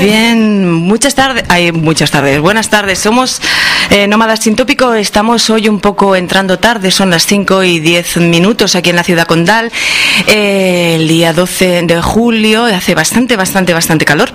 Bien, muchas tardes, hay muchas tardes, buenas tardes. Somos eh, Nómadas Sin Tópico, estamos hoy un poco entrando tarde, son las 5 y 10 minutos aquí en la ciudad condal, eh, el día 12 de julio, hace bastante, bastante, bastante calor.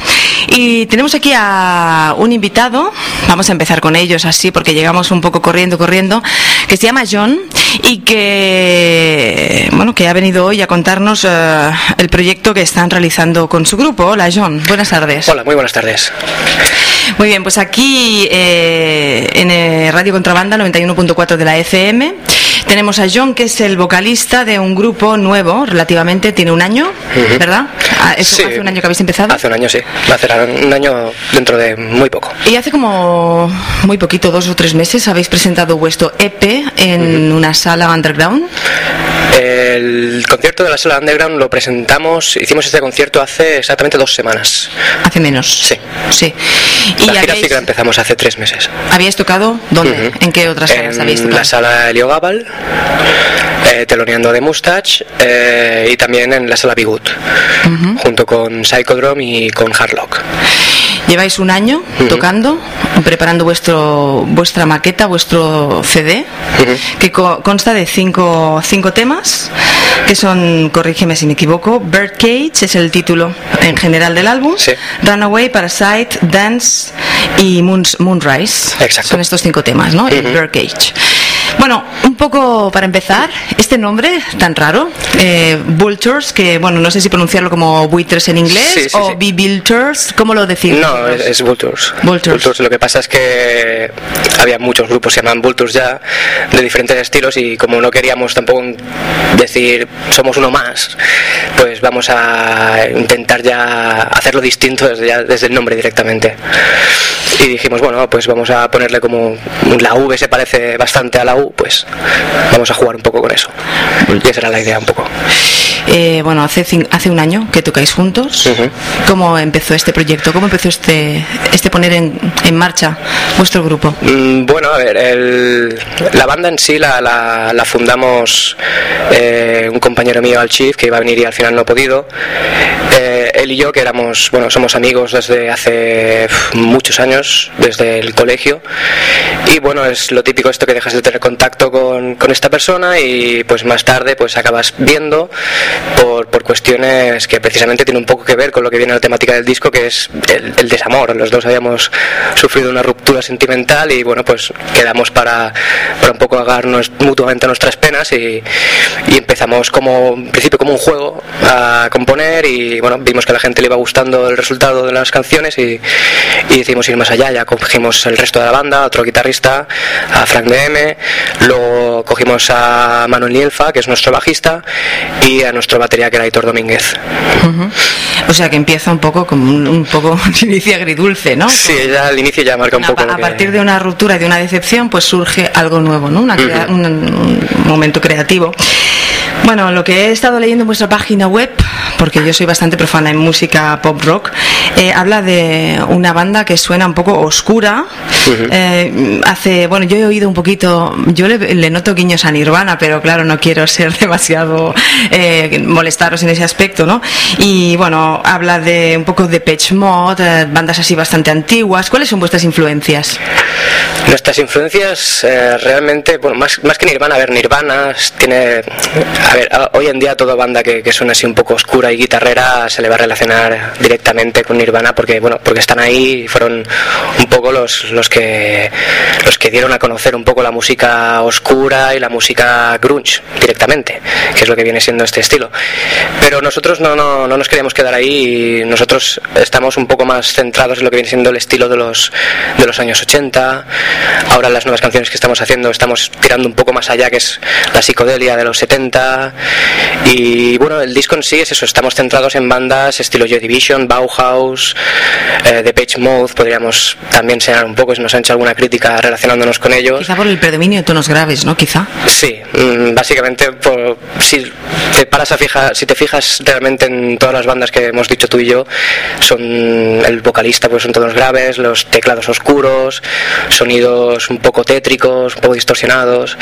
Y tenemos aquí a un invitado, vamos a empezar con ellos así porque llegamos un poco corriendo, corriendo, que se llama John y que, bueno, que ha venido hoy a contarnos eh, el proyecto que están realizando con su grupo. Hola John, buenas tardes. Hola, muy buenas tardes. Muy bien, pues aquí eh, en eh, Radio Contrabanda 91.4 de la FM tenemos a John, que es el vocalista de un grupo nuevo, relativamente, tiene un año. ¿verdad? Ah, ¿Eso Sí. hace un año que habéis empezado? Hace un año, sí. Va a hacer un año dentro de muy poco. Y hace como muy poquito, dos o tres meses, habéis presentado vuestro EP en una sala underground. El concierto de la sala Underground lo presentamos, hicimos este concierto hace exactamente dos semanas. Hace menos. Sí. Sí. Y La gira sí habéis, que la empezamos hace tres meses. ¿habíais tocado dónde? Ujú. ¿En qué otras salas habéis En tocado? la sala Helio Gabal, eh, teloneando de Mustache eh, y también en la sala Bigut, junto con Psychodrome y con Hardlock. Lleváis un año tocando, preparando vuestro, vuestra maqueta, vuestro CD, que co- consta de cinco, cinco temas, que son, corrígeme si me equivoco, Birdcage es el título en general del álbum, Sí. Runaway, Parasite, Dance y Moonrise. Exacto. Son estos cinco temas, ¿no? El. Birdcage. Bueno, un poco para empezar, este nombre tan raro, eh, Vultures, que bueno, no sé si pronunciarlo como buitres en inglés Sí, sí, o sí. Be-Builders, ¿cómo lo decimos? No, es, es Vultures. Vultures. Lo que pasa es que había muchos grupos que se llaman Vultures ya, de diferentes estilos, y como no queríamos tampoco decir somos uno más, pues vamos a intentar ya hacerlo distinto desde, ya- desde el nombre directamente. Y dijimos, bueno, pues vamos a ponerle como la V se parece bastante a la U, pues vamos a jugar un poco con eso. Y esa era la idea un poco. Eh, bueno, hace, hace un año que tocáis juntos. Ujú. ¿Cómo empezó este proyecto? ¿Cómo empezó este, este poner en, en marcha vuestro grupo? Mm, Bueno, a ver, el- la banda en sí la, la- la fundamos eh, un compañero mío, al Chief, que iba a venir y al final no ha podido. Eh, él y yo, que éramos, bueno, somos amigos desde hace muchos años, desde el colegio. Y bueno, es lo típico esto que dejas de tener contacto con, esta persona y pues más tarde pues acabas viendo por, por cuestiones que precisamente tienen un poco que ver con lo que viene la temática del disco, que es el, desamor. Los dos habíamos sufrido una ruptura sentimental y bueno, pues quedamos para, para un poco agarrarnos mutuamente nuestras penas y, y empezamos como, en principio como un juego a componer y bueno, vimos que a la gente le iba gustando el resultado de las canciones y, y decidimos ir más allá, ya cogimos el resto de la banda, otro guitarrista, a Frank DM, luego cogimos a Manuel Nielfa, que es nuestro bajista, y a nuestro batería que era Hitor Domínguez. O sea que empieza un poco como un, un poco un inicio agridulce, ¿no? Sí, ya al inicio ya marca un poco. a que- partir de una ruptura y de una decepción, pues surge algo nuevo, ¿no? Una crea- un, un momento creativo. Bueno, lo que he estado leyendo en vuestra página web, porque yo soy bastante profana en música pop rock, eh, habla de una banda que suena un poco oscura. Eh, hace, bueno, yo he oído un poquito, yo le, le noto guiños a Nirvana, pero claro, no quiero ser demasiado eh, molestaros en ese aspecto, ¿no? Y bueno, habla de un poco de Pitch Mod, eh, bandas así bastante antiguas. ¿Cuáles son vuestras influencias? Nuestras influencias realmente, bueno, más, más que Nirvana, a ver, Nirvana tiene, a ver, hoy en día toda banda que, que suena así un poco oscura y guitarrera se le va a relacionar directamente con Nirvana porque, bueno, porque están ahí y fueron un poco los, los que los que dieron a conocer un poco la música oscura y la música grunge directamente, que es lo que viene siendo este estilo. Pero nosotros no, no, no nos queríamos quedar ahí y nosotros estamos un poco más centrados en lo que viene siendo el estilo de los, de los años 80. Ahora las nuevas canciones que estamos haciendo estamos tirando un poco más allá, que es la psicodelia de los 70 banda y bueno, el disco en sí es eso, estamos centrados en bandas estilo Joy Division, Bauhaus, eh, The Page Mode, podríamos también señalar un poco si nos han hecho alguna crítica relacionándonos con ellos. Quizá por el predominio de tonos graves, ¿no? Quizá. Sí, mm, básicamente por, si te paras a fijar, si te fijas realmente en todas las bandas que hemos dicho tú y yo, son el vocalista pues son tonos graves, los teclados oscuros, sonidos un poco tétricos, un poco distorsionados.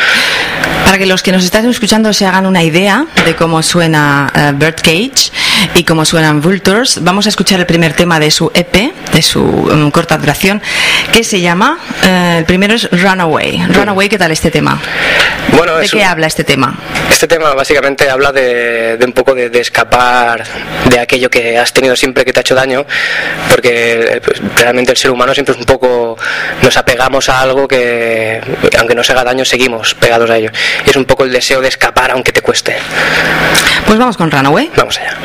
Para que los que nos están escuchando se hagan una idea de cómo suena uh, Birdcage y cómo suenan Vultures, vamos a escuchar el primer tema de su EP, de su um, corta duración, que se llama, uh, el primero es Runaway. Runaway, ¿qué tal este tema? Bueno, ¿De qué un- habla este tema? Este tema básicamente habla de, de un poco de, de escapar de aquello que has tenido siempre que te ha hecho daño, porque eh, pues, realmente el ser humano siempre es un poco, nos apegamos a algo que, aunque nos haga daño, seguimos pegados a ello. Y es un poco el deseo de escapar aunque te cueste. Pues vamos con Runaway. Vamos allá.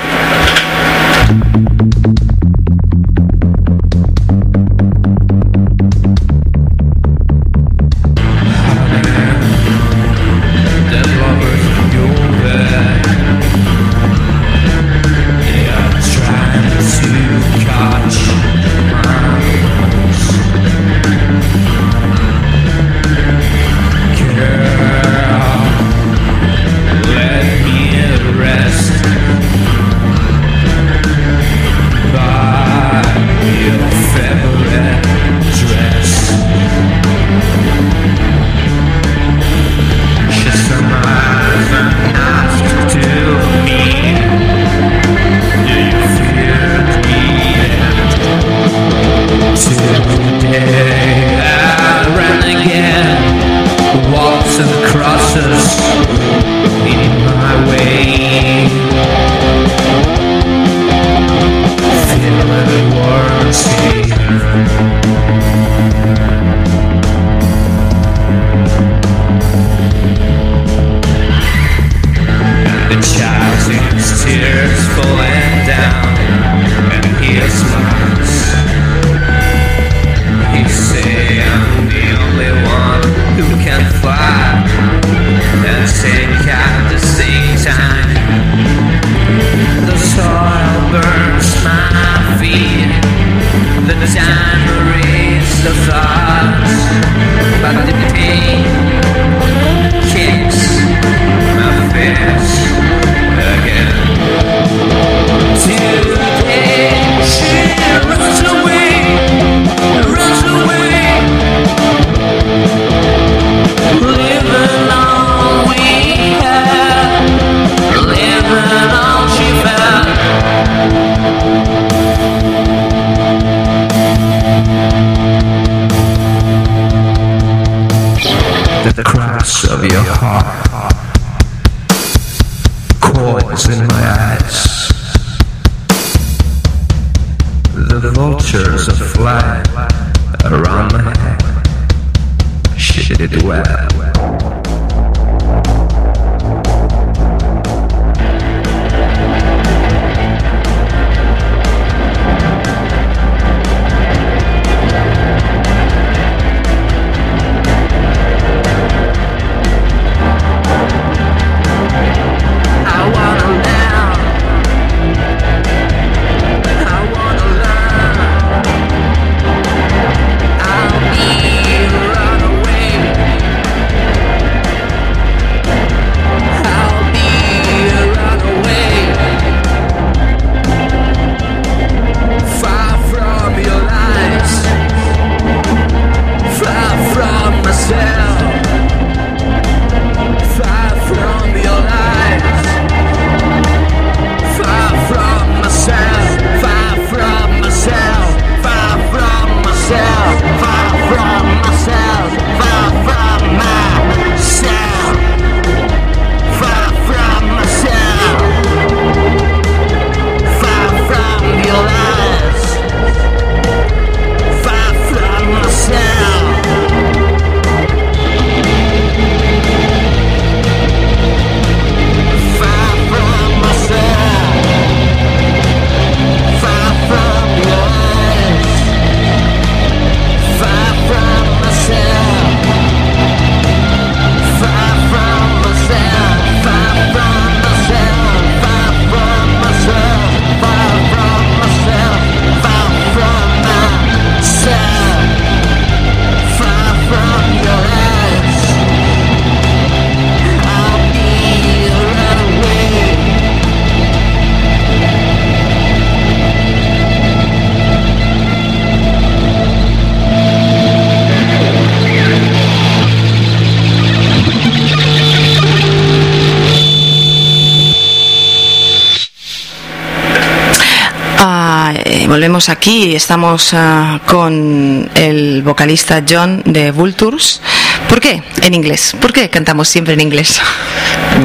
Aquí estamos ah, con el vocalista John de Vultures. ¿Por qué en inglés? ¿Por qué cantamos siempre en inglés?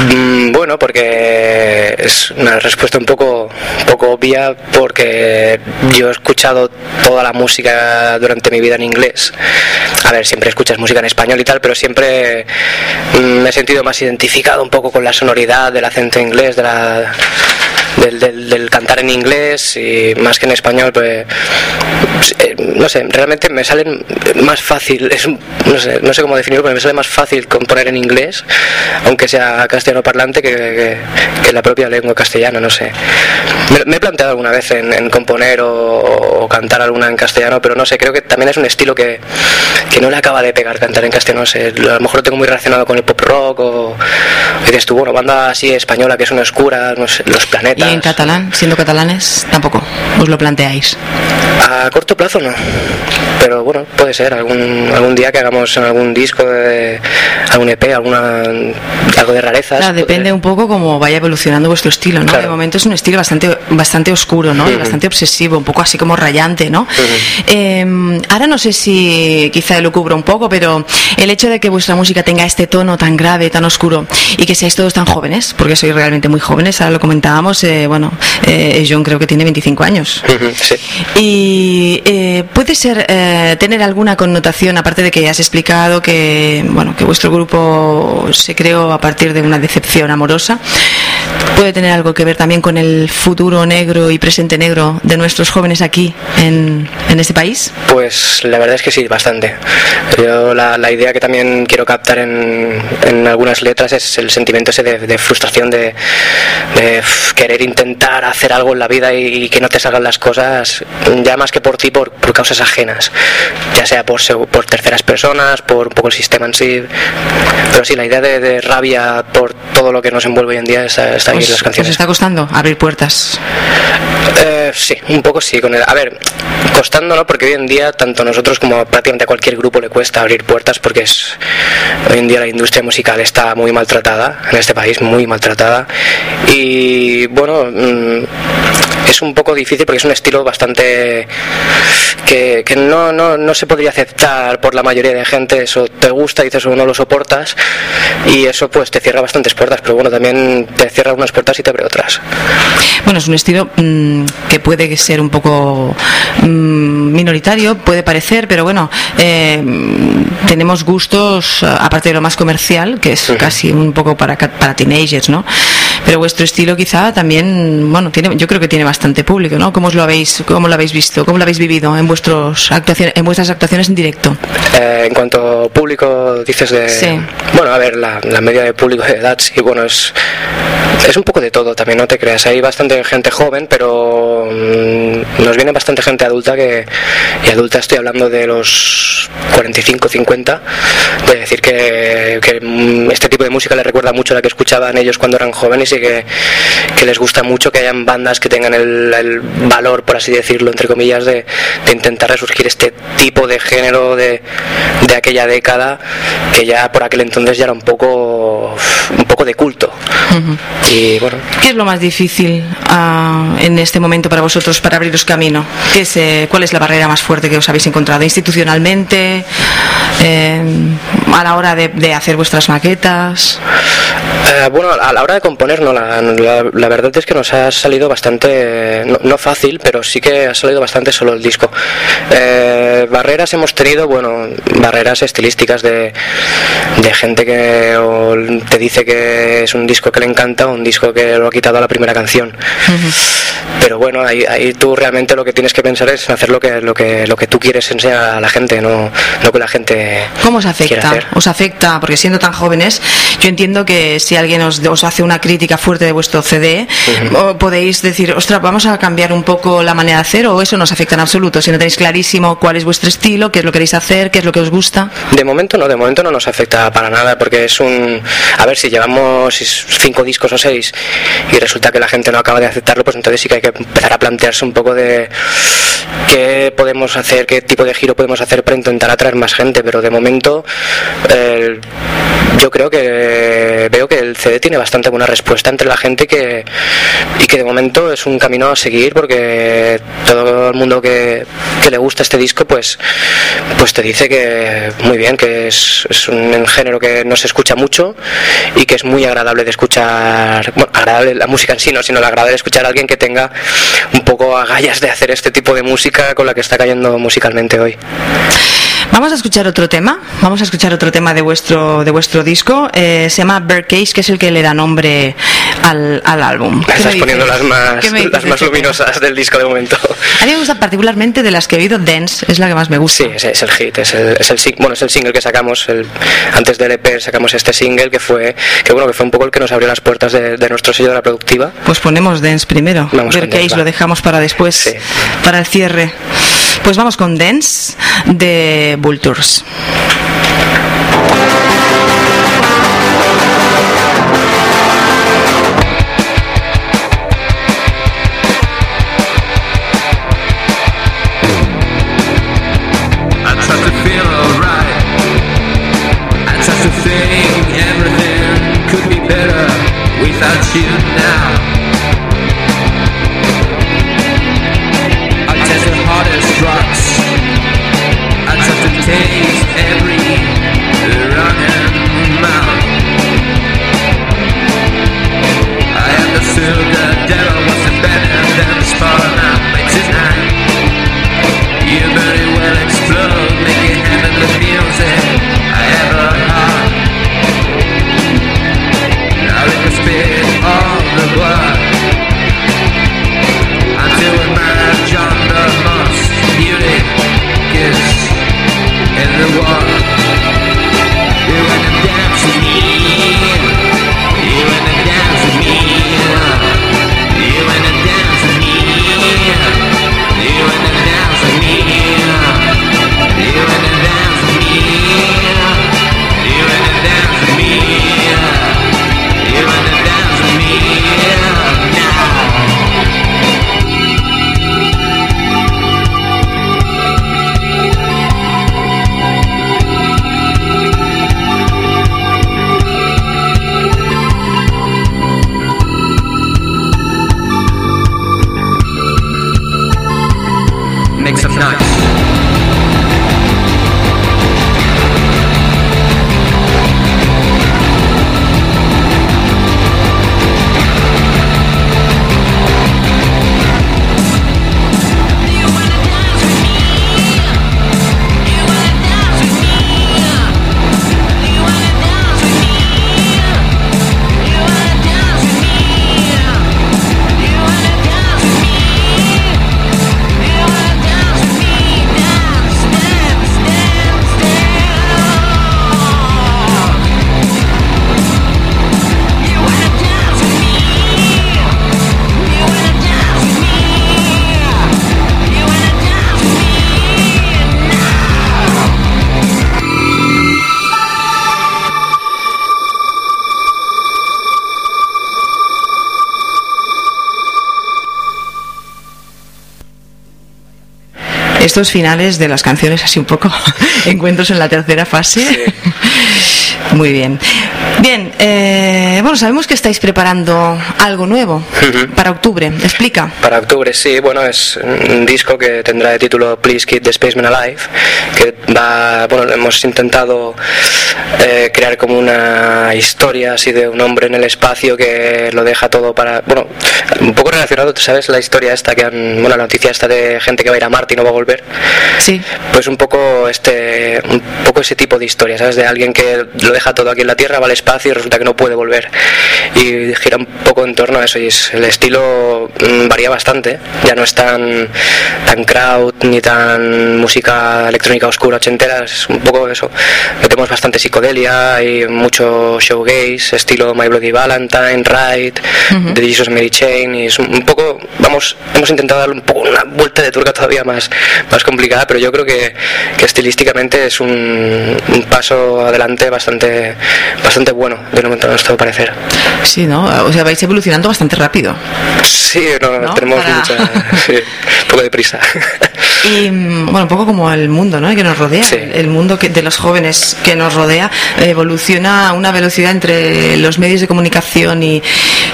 Mm, Bueno, porque es una respuesta un poco, poco obvia, porque yo he escuchado toda la música durante mi vida en inglés. A ver, siempre escuchas música en español y tal, pero siempre mm, me he sentido más identificado un poco con la sonoridad del acento inglés, de la, del, del- del cantar en inglés y más que en español, pues eh, no sé, realmente me salen más fácil, es no, sé, no sé cómo definirlo, pero me sale más fácil componer en inglés, aunque sea castellano parlante, que, que- que la propia lengua castellana, no sé. Me, me he planteado alguna vez en, en componer o, o cantar alguna en castellano, pero no sé, creo que también es un estilo que, que no le acaba de pegar cantar en castellano, no sé, a lo mejor lo tengo muy relacionado con el pop rock o dices tú, bueno, banda así española que es una oscura, no sé, los Y planetas. en catalán, siendo catalanes, tampoco os lo planteáis. A corto plazo no, pero bueno, puede ser algún algún día que hagamos algún disco de algún EP, alguna algo de rarezas. Claro, depende un poco cómo vaya evolucionando vuestro estilo, ¿no? Claro. De momento es un estilo bastante bastante oscuro, ¿no? Bastante obsesivo, un poco así como rayante, ¿no? Eh, ahora no sé si quizá lo cubro un poco, pero el hecho de que vuestra música tenga este tono tan grave, tan oscuro y que seáis todos tan jóvenes, porque sois realmente muy jóvenes, ahora lo comentábamos, eh, bueno, eh, John creo que tiene 25 años. Sí. Y eh, puede ser eh, tener alguna connotación, aparte de que has explicado que bueno que vuestro grupo se creó a partir de una decepción amorosa, puede tener algo que ver también con el futuro negro y presente negro de nuestros jóvenes aquí en, en este país. Pues la verdad es que sí, bastante. Yo la, la idea que también quiero captar en, en algunas letras es el sentimiento ese de, frustración, de, querer intentar hacer algo en la vida y, que no te salgan las cosas, ya más que por ti, por, por causas ajenas, ya sea por, por terceras personas, por un poco el sistema en sí. Pero sí, la idea de, de rabia por todo lo que nos envuelve hoy en día está, está ahí en ¿Os, las os canciones. está costando abrir puertas? Eh, sí, un poco sí. Con el, a ver, costando, ¿no? Porque hoy en día, tanto a nosotros como prácticamente a cualquier grupo le cuesta abrir puertas porque es, hoy en día la industria musical está muy maltratada en este país, muy maltratada. Y bueno, mm, es un poco difícil porque es un estilo bastante que, que no, no, no se podría aceptar por la mayoría de gente. Eso te gusta, dices o no lo soportas y eso pues te cierra bastantes puertas, pero bueno, también te cierra unas puertas y te abre otras. Bueno, es un estilo mm, que puede ser un poco mm, minoritario, puede parecer, pero bueno, eh, tenemos gustos, eh, aparte de lo más comercial, que es Ujú. casi un poco para, para teenagers, ¿no? Pero vuestro estilo quizá también, bueno, tiene, yo creo que tiene bastante público, ¿no? ¿Cómo os lo habéis, cómo lo habéis visto, cómo lo habéis vivido en vuestros actuaciones, en vuestras actuaciones en directo? Eh, en cuanto público, dices de. Sí. Bueno, a ver, la, la media de público de edad, sí, bueno, es. Es un poco de todo también, no te creas. Hay bastante gente joven, pero mm, nos viene bastante gente adulta que. Y adulta estoy hablando de los 45, 50. De decir que, mm, este tipo de música les recuerda mucho a la que escuchaban ellos cuando eran jóvenes y que, les gusta mucho que hayan bandas que tengan el, valor, por así decirlo, entre comillas, de, intentar resurgir este tipo de género de, aquella década que ya por aquel entonces ya era un poco un poco de culto. Y bueno ¿Qué es lo más difícil ah, en este momento para vosotros para abriros camino? ¿Qué es, eh, ¿Cuál es la barrera más fuerte que os habéis encontrado? ¿Institucionalmente? Eh, ¿A la hora de, de hacer vuestras maquetas? Eh, bueno, a la hora de componer, no, la, la- la verdad es que nos ha salido bastante, no, no fácil, pero sí que ha salido bastante solo el disco. Eh, barreras hemos tenido, bueno, barreras estilísticas de, de gente que o te dice que es un disco que le encanta o un disco que lo ha quitado a la primera canción. Pero bueno, ahí, ahí tú realmente lo que tienes que pensar es hacer lo que, lo que, lo que tú quieres enseñar a la gente, no lo que la gente ¿Cómo os afecta? hacer. ¿Os afecta? Porque siendo tan jóvenes, yo entiendo que si alguien os, os hace una crítica fuerte de vuestro CD, o podéis decir, ostras, vamos a cambiar un poco la manera de hacer, o eso no os afecta en absoluto. Si no tenéis clarísimo cuál es vuestro estilo, qué es lo que queréis hacer, qué es lo que os gusta. De momento no, de momento no nos afecta para nada porque es un... A ver, si llevamos cinco discos o seis y resulta que la gente no acaba de aceptarlo, pues entonces sí que hay que empezar a plantearse un poco de qué podemos hacer, qué tipo de giro podemos hacer para intentar atraer más gente, pero de momento yo creo que veo que el CD tiene bastante buena respuesta entre la gente que, y que de momento es un camino a seguir porque todo el mundo que, que le gusta este disco pues, pues te dice que muy bien, que es, un género que no se escucha mucho y que es muy agradable de escuchar, bueno, agradable la música en sí, no, sino lo agradable de escuchar a alguien que tenga un poco agallas de hacer este tipo de música con la que está cayendo musicalmente hoy. Vamos a escuchar otro tema, vamos a escuchar otro tema de vuestro, de vuestro disco, eh, se llama Birdcage, que es el que le da nombre al, al álbum. ¿Qué me Estás poniendo las más, ¿Qué me dices las más luminosas del disco de momento. A mí me gusta particularmente de las que he oído, Dance, es la que más me gusta. Sí, es, es el hit, es el, es el bueno, es el single que sacamos, el- antes del EP sacamos este single que fue, que bueno, que fue un poco el que nos abrió las puertas de, de nuestro sello de la productiva. Pues ponemos Dance primero. Vamos Birdcage Dance, lo dejamos para después, Sí. para el cierre. Pues vamos con Dance de Vultures. Estos finales de las canciones, así un poco, encuentros en la tercera fase. Muy bien. Bien, eh, bueno, sabemos que estáis preparando algo nuevo para octubre. Explica. Para octubre, sí, bueno, es un disco que tendrá de título Please Keep the Spaceman Alive, que va, bueno, hemos intentado eh, crear como una historia así de un hombre en el espacio que lo deja todo para, bueno, un poco relacionado, ¿tú sabes la historia esta que han, bueno, la noticia esta de gente que va a ir a Marte y no va a volver? Sí. Pues un poco este, un poco ese tipo de historia, ¿sabes? De alguien que lo deja todo aquí en la Tierra, va al espacio y resulta que no puede volver. Y gira un poco en torno a eso. Y es- el estilo mm, varía bastante. Ya no es tan, tan crowd ni tan música electrónica oscura ochentera. Es un poco eso. Metemos bastante psicodelia, hay mucho showgaze, estilo My Bloody Valentine, Ride, The Jesus Mary Chain. Y es un, un poco, vamos, hemos intentado darle un poco una vuelta de turca todavía más, más complicada, pero yo creo que, que estilísticamente es un, un paso adelante bastante, bastante bueno de momento a nuestro parecer. Sí, ¿no? O sea, vais evolucionando bastante rápido. Sí, no, ¿No? tenemos Para- mucha, sí, un poco de prisa. Y bueno, un poco como el mundo ¿no? que nos rodea, Sí. el mundo que, de los jóvenes que nos rodea evoluciona a una velocidad entre los medios de comunicación y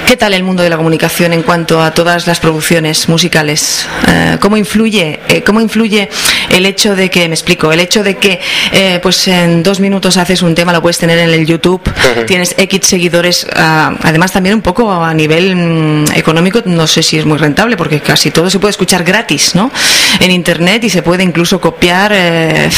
¿qué tal el mundo de la comunicación en cuanto a todas las producciones musicales? Eh, ¿Cómo influye? eh, ¿Cómo influye el hecho de que, me explico, el hecho de que eh, pues en dos minutos haces un tema, lo puedes tener en el YouTube, tienes X seguidores, ah, además también un poco a nivel mm, económico, no sé si es muy rentable porque casi todo se puede escuchar gratis, ¿no? En internet y se puede incluso copiar. eh,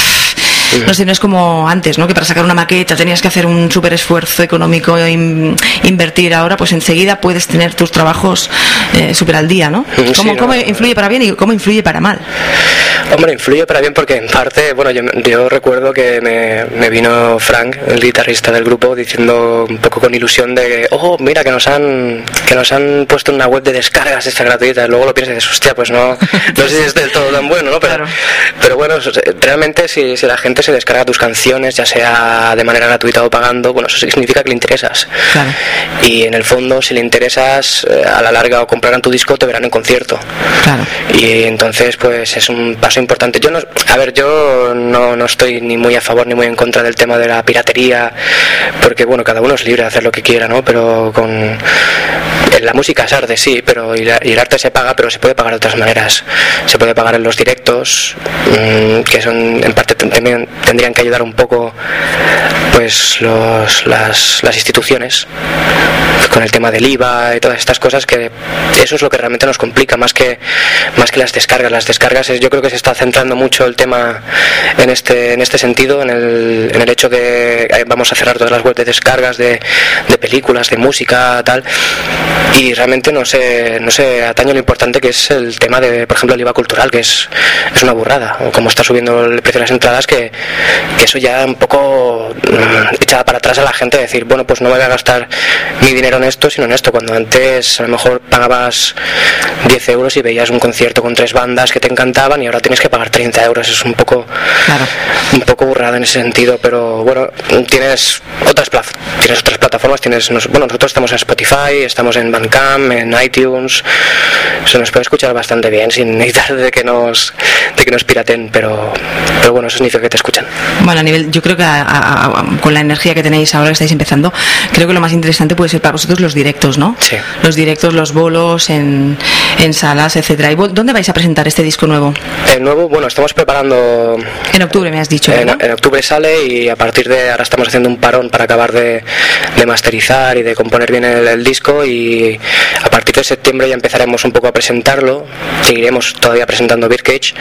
no sé, no es como antes, ¿no? Que para sacar una maqueta tenías que hacer un súper esfuerzo económico, e in- invertir. Ahora, pues enseguida puedes tener tus trabajos eh, súper al día, ¿no? Sí, ¿Cómo, no. cómo influye para bien y cómo influye para mal? Hombre, influye para bien porque en parte, bueno, yo, yo recuerdo que me, me vino Frank, el guitarrista del grupo, diciendo un poco con ilusión de, oh, mira que nos han que nos han puesto una web de descargas esta gratuita. Luego lo piensas y dices, hostia, pues no, no sé si es del todo tan bueno, ¿no? Pero, Claro. pero bueno, realmente si, si la gente se descarga tus canciones, ya sea de manera gratuita o pagando, bueno, eso significa que le interesas. Claro. Y en el fondo, si le interesas, eh, a la larga o comprarán tu disco, te verán en concierto. Claro. Y entonces, pues es un paso importante. Yo no, a ver, yo no, no estoy ni muy a favor ni muy en contra del tema de la piratería, porque bueno, cada uno es libre de hacer lo que quiera, ¿no? Pero con la música es arte, sí, pero y, la- y el arte se paga, pero se puede pagar de otras maneras. Se puede pagar en los directos, mm, que son en parte también tendrían que ayudar un poco, pues los, las, las instituciones con el tema del IVA y todas estas cosas que eso es lo que realmente nos complica más que más que las descargas las descargas es, yo creo que se está centrando mucho el tema en este en este sentido en el, en el hecho de eh, vamos a cerrar todas las webs de descargas de, de películas de música tal y realmente no se no se atañe lo importante que es el tema de por ejemplo el IVA cultural que es es una burrada. Como está subiendo el precio de las entradas que, que eso ya un poco mm, echada para atrás a la gente decir bueno pues no me voy a gastar mi dinero en esto sino en esto cuando antes a lo mejor pagabas 10 euros y veías un concierto con tres bandas que te encantaban y ahora tienes que pagar 30 euros. Es un poco Claro. un poco burrada en ese sentido pero bueno tienes otras plaz- tienes otras plataformas tienes bueno nosotros estamos en Spotify estamos en Bandcamp en iTunes se nos puede escuchar bastante bien sin necesitar de que nos de que nos piraten pero pero bueno eso significa que te escuchan Bueno, a nivel, yo creo que a- a- a- con la energía que tenéis ahora que estáis empezando, creo que lo más interesante puede ser para vosotros los directos, ¿no? Sí. Los directos, los bolos en, en salas, etcétera. ¿Y dónde vais a presentar este disco nuevo? el nuevo bueno estamos preparando En octubre me has dicho, En, en octubre sale y a partir de ahora estamos haciendo un parón para acabar de, de masterizar y de componer bien el, el disco y a partir de septiembre ya empezaremos un poco a presentarlo. Seguiremos todavía presentando Birkage,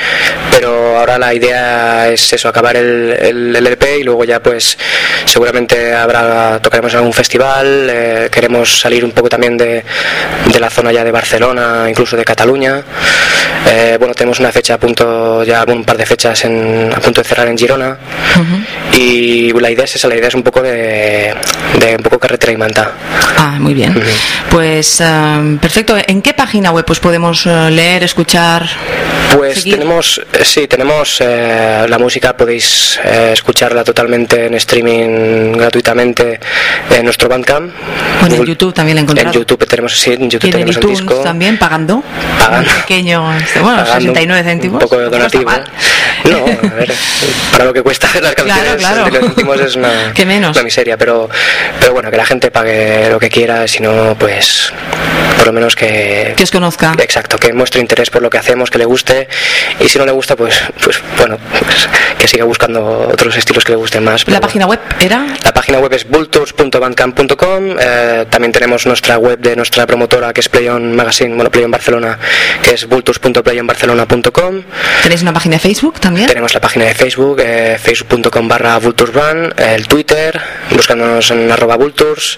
pero ahora la idea es eso, acabar el, el, el LP y luego ya pues seguramente habrá tocaremos en algún festival, eh, queremos salir un poco también de, de la zona ya de Barcelona, incluso de Cataluña. Eh, bueno, tenemos una fecha a punto, ya un par de fechas en, a punto de cerrar en Girona. Y la idea es esa, la idea es un poco de, de un poco carretera y manta. Ah, muy bien. Pues eh, perfecto. ¿En qué página web pues podemos eh, leer, escuchar? Pues seguir? tenemos, eh, sí, tenemos eh, la música, podéis eh, escucharla totalmente en streaming gratuitamente en nuestro Bandcamp. Bueno, en YouTube también la he encontrado. En YouTube tenemos, sí, en Y YouTube en el tenemos el disco. también pagando. Pagando. Un pequeño, este, bueno, pagando 69 céntimos. Un poco de donativo. No, a ver, para lo que cuesta las Claro, canciones, claro. 69 céntimos es una, ¿Qué menos? una miseria, pero, pero bueno, que la gente pague lo que quiera, si no, pues por lo menos que, Que os conozca. Exacto, que muestre interés por lo que hacemos, que le guste, y si no le gusta, pues, pues bueno, pues, que siga buscando otros estilos que le gusten más. La página web era La página web es bultours.bandcamp.com. eh, también tenemos nuestra web de nuestra promotora que es Playon Magazine, bueno, Playon Barcelona, que es bultours.playonbarcelona.com. tenéis una página de Facebook también. Tenemos la página de Facebook, eh, facebook.com barra vultursban, el Twitter, buscándonos en arroba vulturs.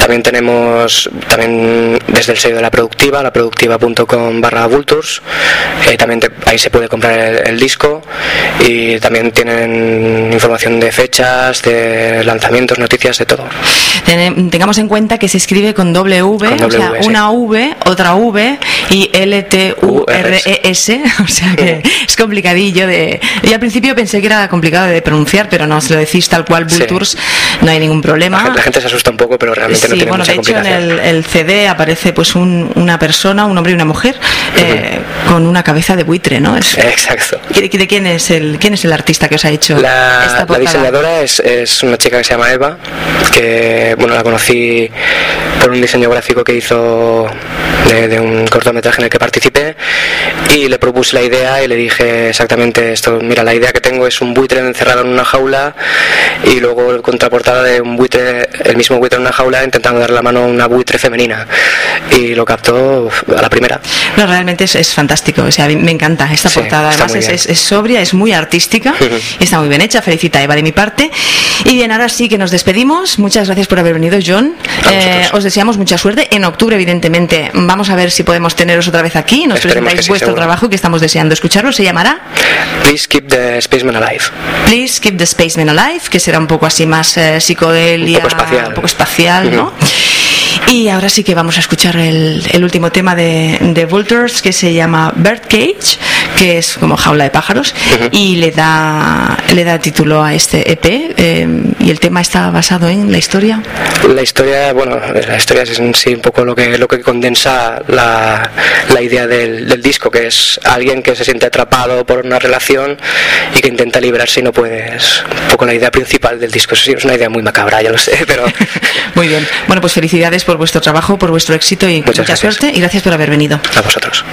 También tenemos, también desde el sello de la productiva, la productiva.com barra vulturs. Eh, también te- ahí se puede comprar el, el disco y también tienen información de fechas, de lanzamientos, noticias, de todo. Tene- Tengamos en cuenta que se escribe con doble V, Con doble o sea, V, sí. una V, otra V y L-T-U-R-E-S, o sea que es complicadillo de... Yo al principio pensé que era complicado de pronunciar, pero no, si lo decís tal cual, Sí. Vulturs, no hay ningún La problema. gente, la gente se asusta un poco, pero realmente no Sí, tiene bueno, mucha de hecho en el, el CD aparece pues un- una persona, un hombre y una mujer, eh, con una cabeza de buitre, ¿no? Es- Exacto. ¿De de quién es el quién es el artista que os ha hecho La, esta la diseñadora es, es una chica que se llama Eva, que bueno la conocí por un diseño gráfico que hizo de, de un cortometraje en el que participé y le propuse la idea y le dije exactamente esto, mira la idea que tengo es un buitre encerrado en una jaula y luego el contraportada de un buitre, el mismo buitre en una jaula intentando dar la mano a una buitre femenina y lo captó a la primera. No, realmente es, es fantástico, o sea, me encanta esta Sí, portada, además es, es- es sobria, es muy artística, Ujú. y está muy bien hecha, felicita a Eva de mi parte. Y bien, ahora sí que nos despedimos, muchas gracias por haber venido, John. Eh, os deseamos mucha suerte, en octubre evidentemente vamos a ver si podemos teneros otra vez aquí, nos Esperemos presentáis sí, vuestro seguro. trabajo que estamos deseando escucharlo, se llamará Please keep the spaceman alive. Please Keep the Spaceman Alive, que será un poco así más eh, psicodelia, Un poco espacial. un poco espacial, ¿no? Y ahora sí que vamos a escuchar el, el último tema de, de Vultures que se llama Birdcage, que es como jaula de pájaros, y le da, le da título a este EP. eh, y el tema está basado en la historia. La historia, bueno, la historia es en sí un poco lo que, lo que condensa la, la idea del, del disco, que es alguien que se siente atrapado por una relación y que intenta liberarse y no puede. Es un poco la idea principal del disco. Sí, es una idea muy macabra, ya lo sé, pero Muy bien. Bueno, pues felicidades por vuestro trabajo, por vuestro éxito y Muchas mucha gracias. suerte y gracias por haber venido. a vosotros.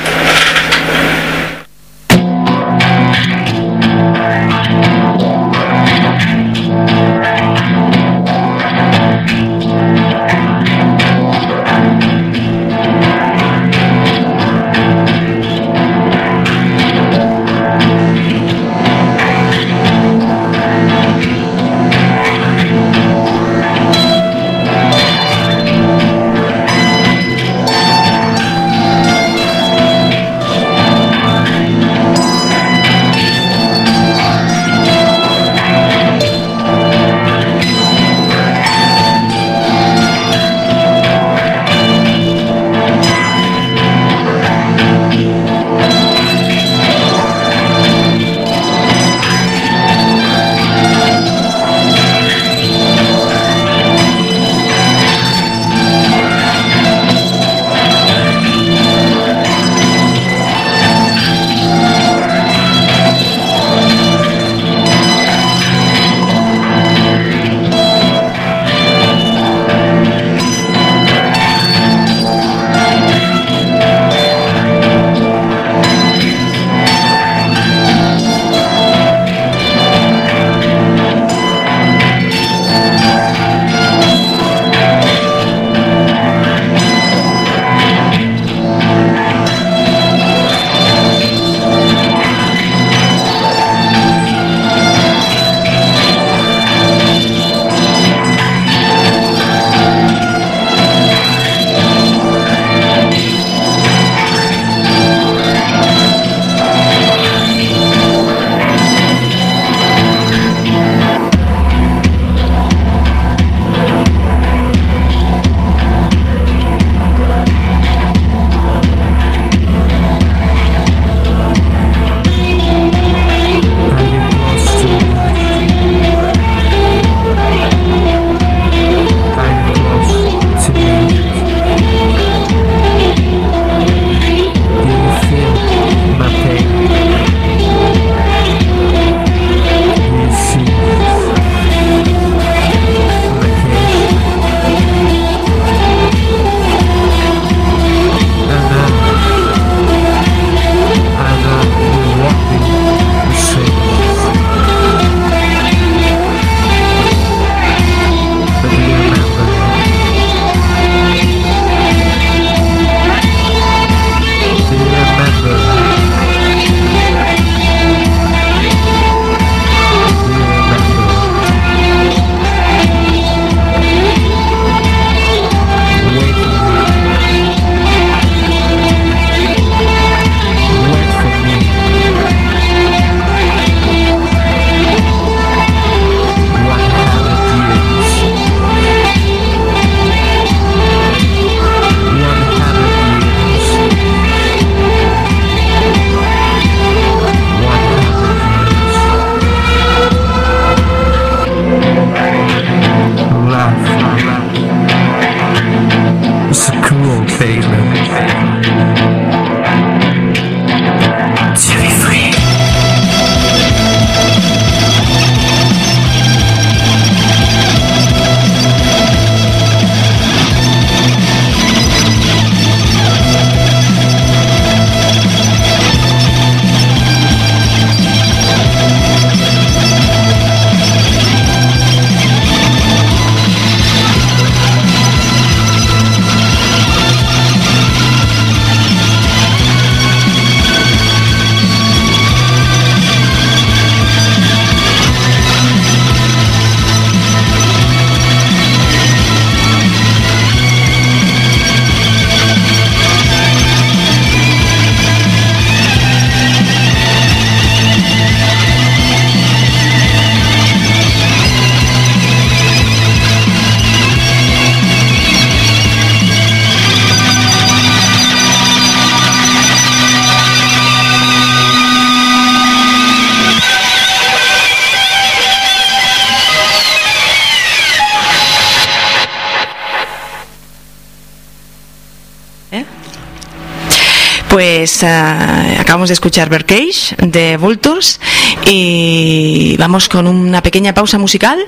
Eh, acabamos de escuchar Birdcage de Vultures y vamos con una pequeña pausa musical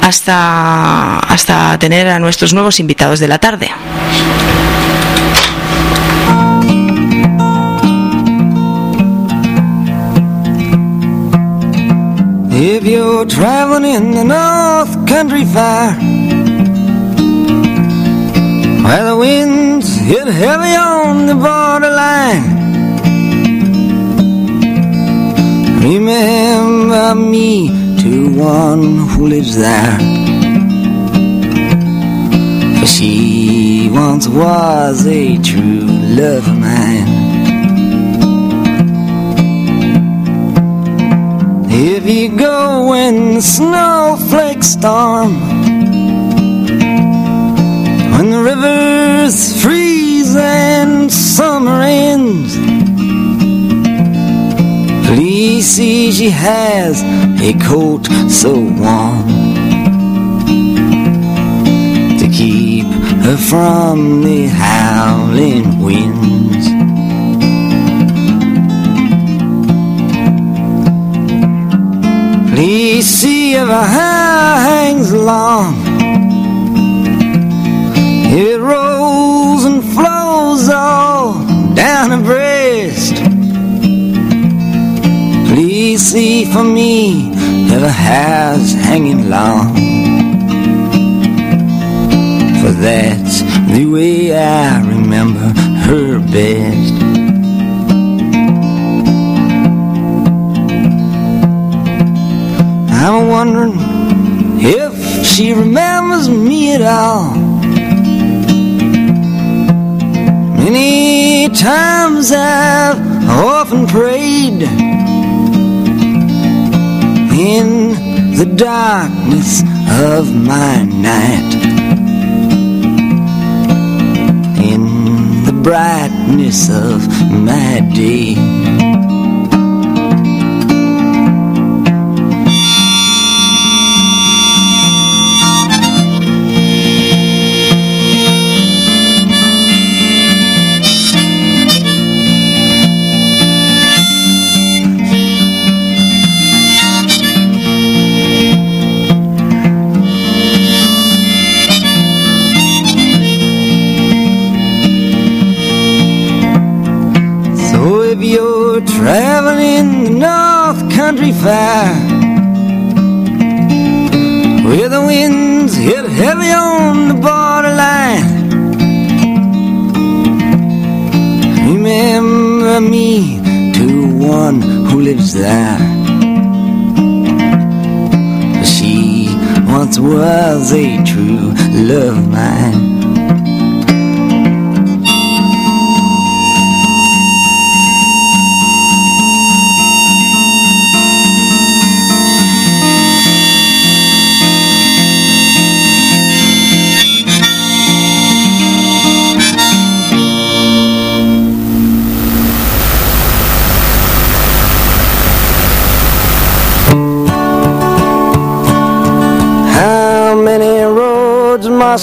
hasta, hasta tener a nuestros nuevos invitados de la tarde. If you're traveling in the North Country Fire, where the winds hit heavy on the borderline, remember me to one who lives there. For she once was a true love of mine. If you go when the snowflakes storm, when the rivers freeze and summer ends, please see she has a coat so warm to keep her from the howling winds. Please see if her hair hangs long. It rolls and flows all down her breast. See for me if her hair's hanging long. For that's the way I remember her best. I'm wondering if she remembers me at all. Many times I've often prayed in the darkness of my night, in the brightness of my day. Mine.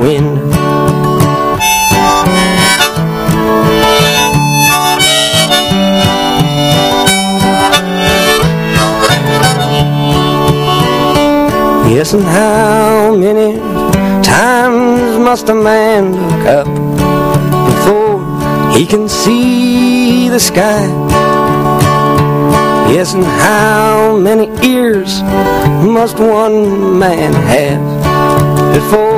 wind. Yes, and how many times must a man look up before he can see the sky? Yes, and how many ears must one man have before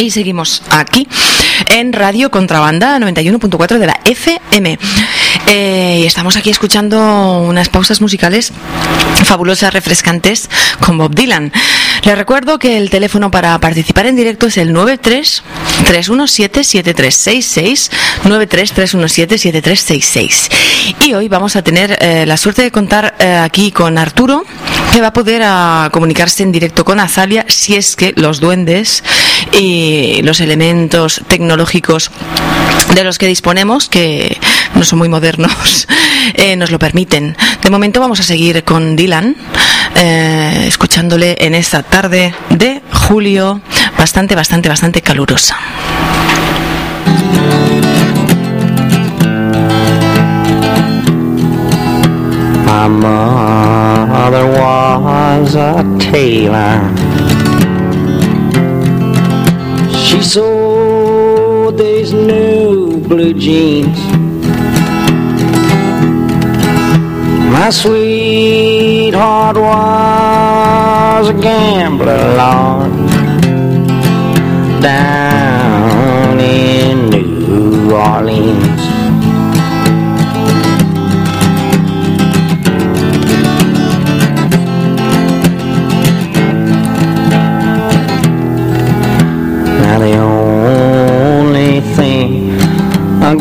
Y seguimos aquí en Radio Contrabanda 91.4 de la FM. Eh, y estamos aquí escuchando unas pausas musicales fabulosas, refrescantes con Bob Dylan. Les recuerdo que el teléfono para participar en directo es el 93 317 7366 93 317 7366. Y hoy vamos a tener eh, la suerte de contar eh, aquí con Arturo, que va a poder ah, comunicarse en directo con Azalia si es que los duendes y los elementos tecnológicos de los que disponemos, que no son muy modernos, eh, nos lo permiten. De momento vamos a seguir con Dylan, eh, escuchándole en esta tarde de julio, bastante, bastante, bastante calurosa. She sold these new blue jeans. My sweetheart was a gambler, Lord, down in New Orleans.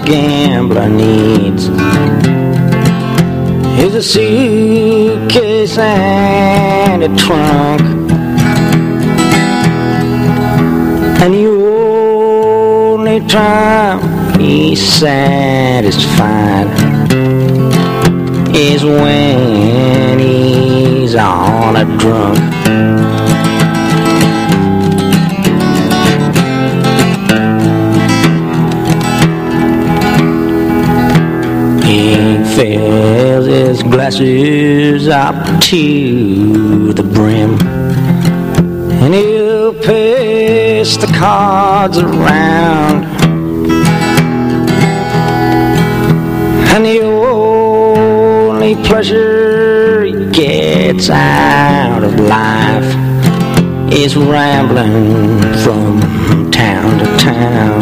Gambler needs is a suitcase and a trunk. And the only time he's satisfied is when he's on a drunk. Fills his glasses up to the brim. And he'll pass the cards around. And the only pleasure he gets out of life Is rambling from town to town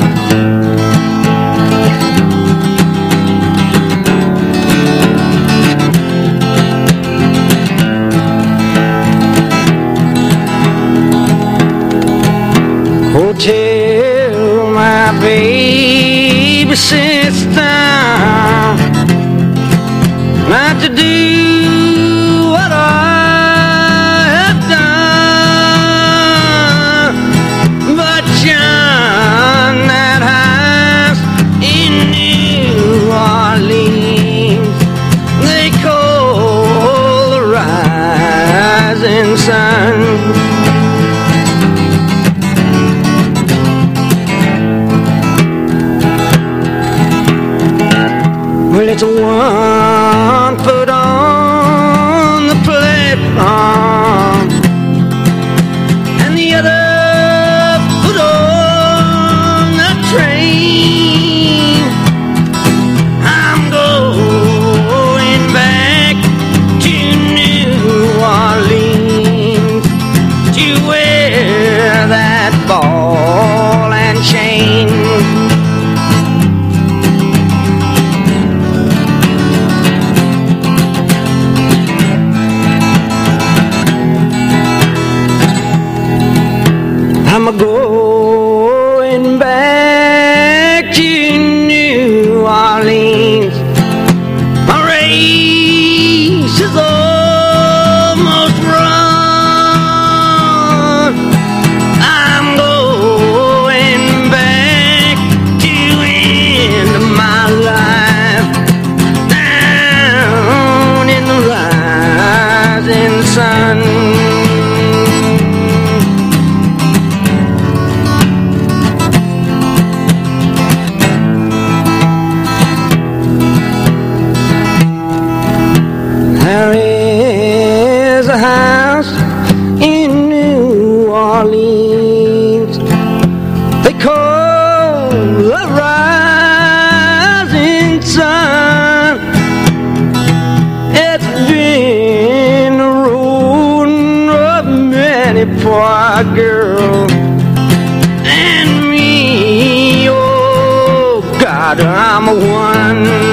I'm a one.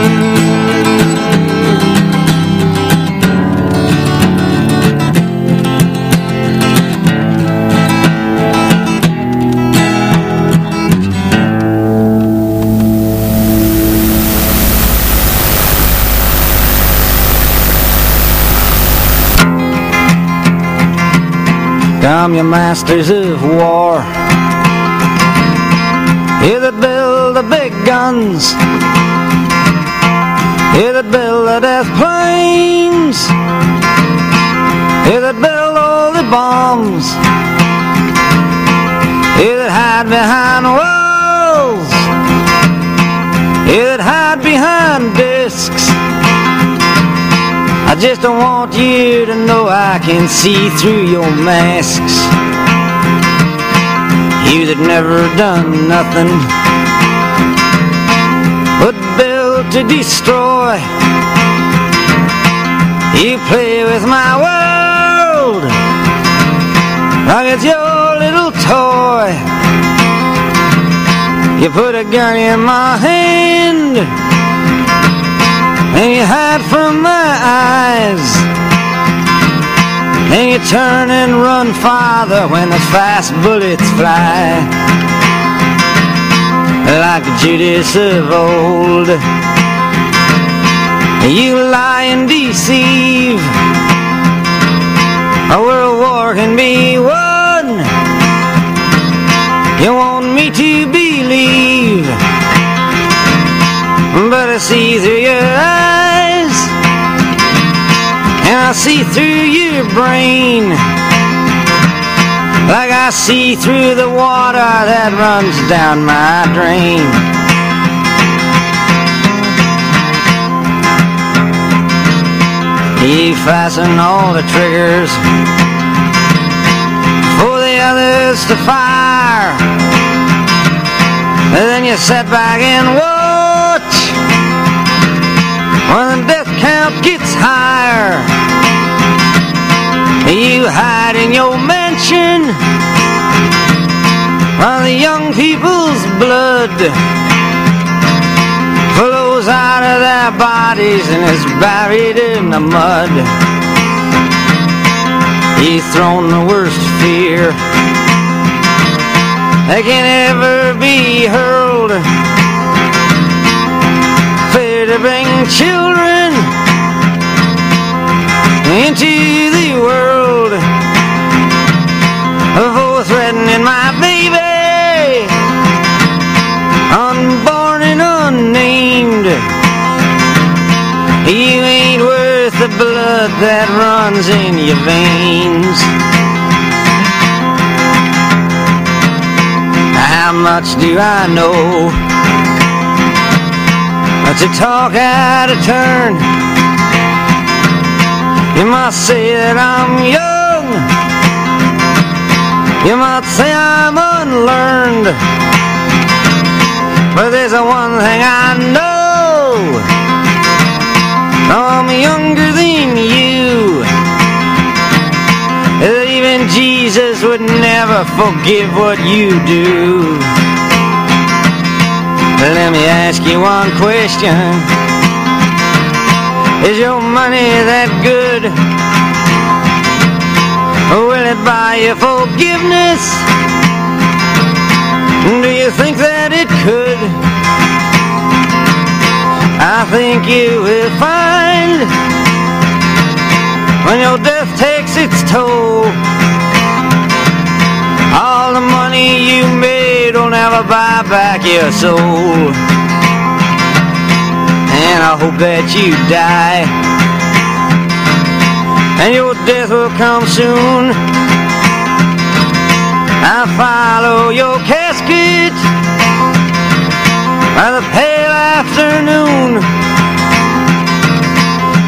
Come, your masters of war. You that build the big guns. You that build the death planes. You that build all the bombs. You that hide behind walls. You that hide behind discs. I just don't want you to know I can see through your masks. You that never done nothing to destroy. You play with my world like it's your little toy. You put a gun in my hand and you hide from my eyes. And you turn and run farther when the fast bullets fly. Like Judas of old, you lie and deceive. A world war can be won. You want me to believe but I see through your eyes, and I see through your brain, like I see through the water that runs down my drain. You fasten all the triggers for the others to fire. And then you sit back and watch when the death count gets higher. You hide in your mansion while the young people's blood flows out of their bodies and is buried in the mud. He's thrown the worst fear that can ever be hurled. Fear to bring children into the world for threatening my baby, unborn You ain't worth the blood that runs in your veins. How much do I know to talk out of turn? You might say that I'm young. You might say I'm unlearned. But there's one thing I know. Jesus would never forgive what you do. Let me ask you one question. Is your money that good? Will it buy you forgiveness? Do you think that it could? I think you will find when your death takes its toll. The money you made will never buy back your soul. And I hope that you die. And your death will come soon. I follow your casket by the pale afternoon.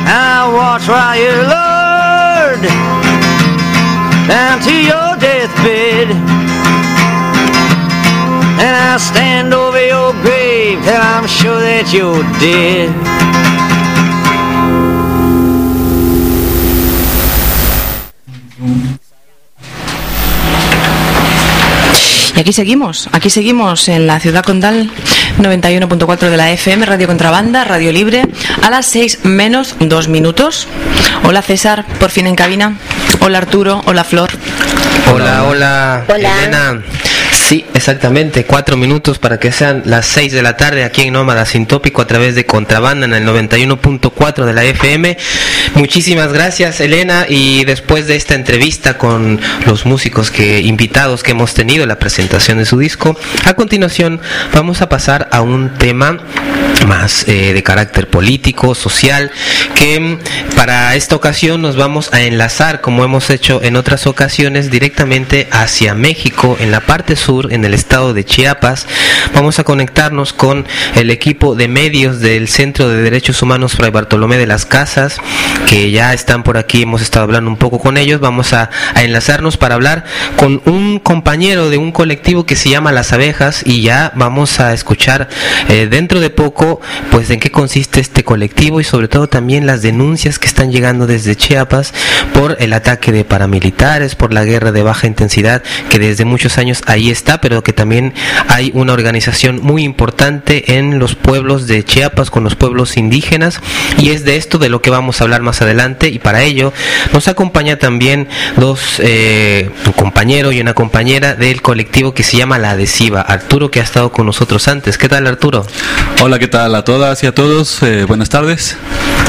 I watch while you're lowered down to your deathbed. And I stand over your grave till I'm sure that you're dead. Y aquí seguimos, aquí seguimos en la ciudad condal 91.4 de la FM, Radio Contrabanda, Radio Libre, a las 6 menos 2 minutos. Hola César, por fin en cabina. Hola Arturo, hola Flor. Hola, hola, Hola. Elena. Sí, exactamente, cuatro minutos para que sean las seis de la tarde aquí en Nómada Sin Tópico a través de Contrabanda en el 91.4 de la FM. Muchísimas gracias, Elena. Y después de esta entrevista con los músicos que invitados que hemos tenido, la presentación de su disco, a continuación vamos a pasar a un tema más eh, de carácter político, social, que mm, para esta ocasión nos vamos a enlazar, como hemos hecho en otras ocasiones, directamente hacia México, en la parte sur, en el estado de Chiapas. Vamos a conectarnos con el equipo de medios del Centro de Derechos Humanos Fray Bartolomé de las Casas, que ya están por aquí, hemos estado hablando un poco con ellos. Vamos a, enlazarnos para hablar con un compañero de un colectivo que se llama Las Abejas y ya vamos a escuchar eh, dentro de poco pues en qué consiste este colectivo y sobre todo también las denuncias que están llegando desde Chiapas por el ataque de paramilitares, por la guerra de baja intensidad que desde muchos años ahí está, pero que también hay una organización muy importante en los pueblos de Chiapas con los pueblos indígenas y es de esto de lo que vamos a hablar más adelante y para ello nos acompaña también dos eh, un compañero y una compañera del colectivo que se llama La Adhesiva, Arturo que ha estado con nosotros antes. ¿Qué tal Arturo? Hola, ¿qué tal a todas y a todos? Eh, buenas tardes.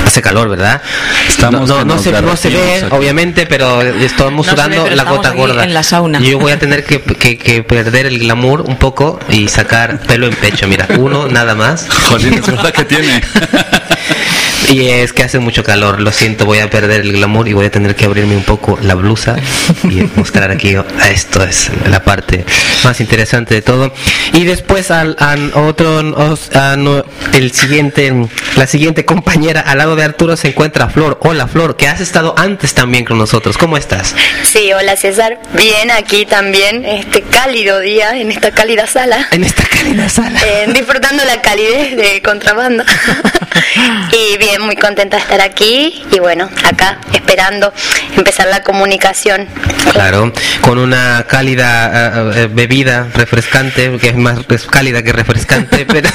Hace calor, ¿verdad? Estamos no, no, no se, no se ve, aquí. obviamente, pero estamos sudando ve, pero la estamos gota gorda. en la sauna. Yo voy a tener que, que- que perder el glamour un poco y sacar pelo en pecho. Mira, uno nada más. Jolín, es verdad que tiene. Y es que hace mucho calor, lo siento, voy a perder el glamour y voy a tener que abrirme un poco la blusa y mostrar aquí, a esto es la parte más interesante de todo. Y después al, al otro, os- a no- el siguiente, la siguiente compañera al lado de Arturo se encuentra Flor. Hola Flor, que has estado antes también con nosotros, ¿cómo estás? Sí, hola César. Bien, aquí también, este cálido día, en esta cálida sala. En esta cálida sala. eh, disfrutando la calidez de contrabanda. y bien, muy contenta de estar aquí y bueno, acá esperando empezar la comunicación. Claro, con una cálida eh, eh, bebida refrescante, que es más cálida que refrescante, pero,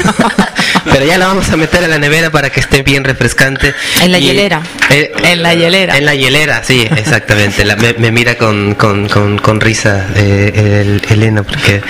pero ya la vamos a meter en la nevera para que esté bien refrescante. En la Y- hielera. eh, En la hielera. En la hielera, sí, exactamente. La- me, me mira con, con, con, con risa eh, el- Elena, porque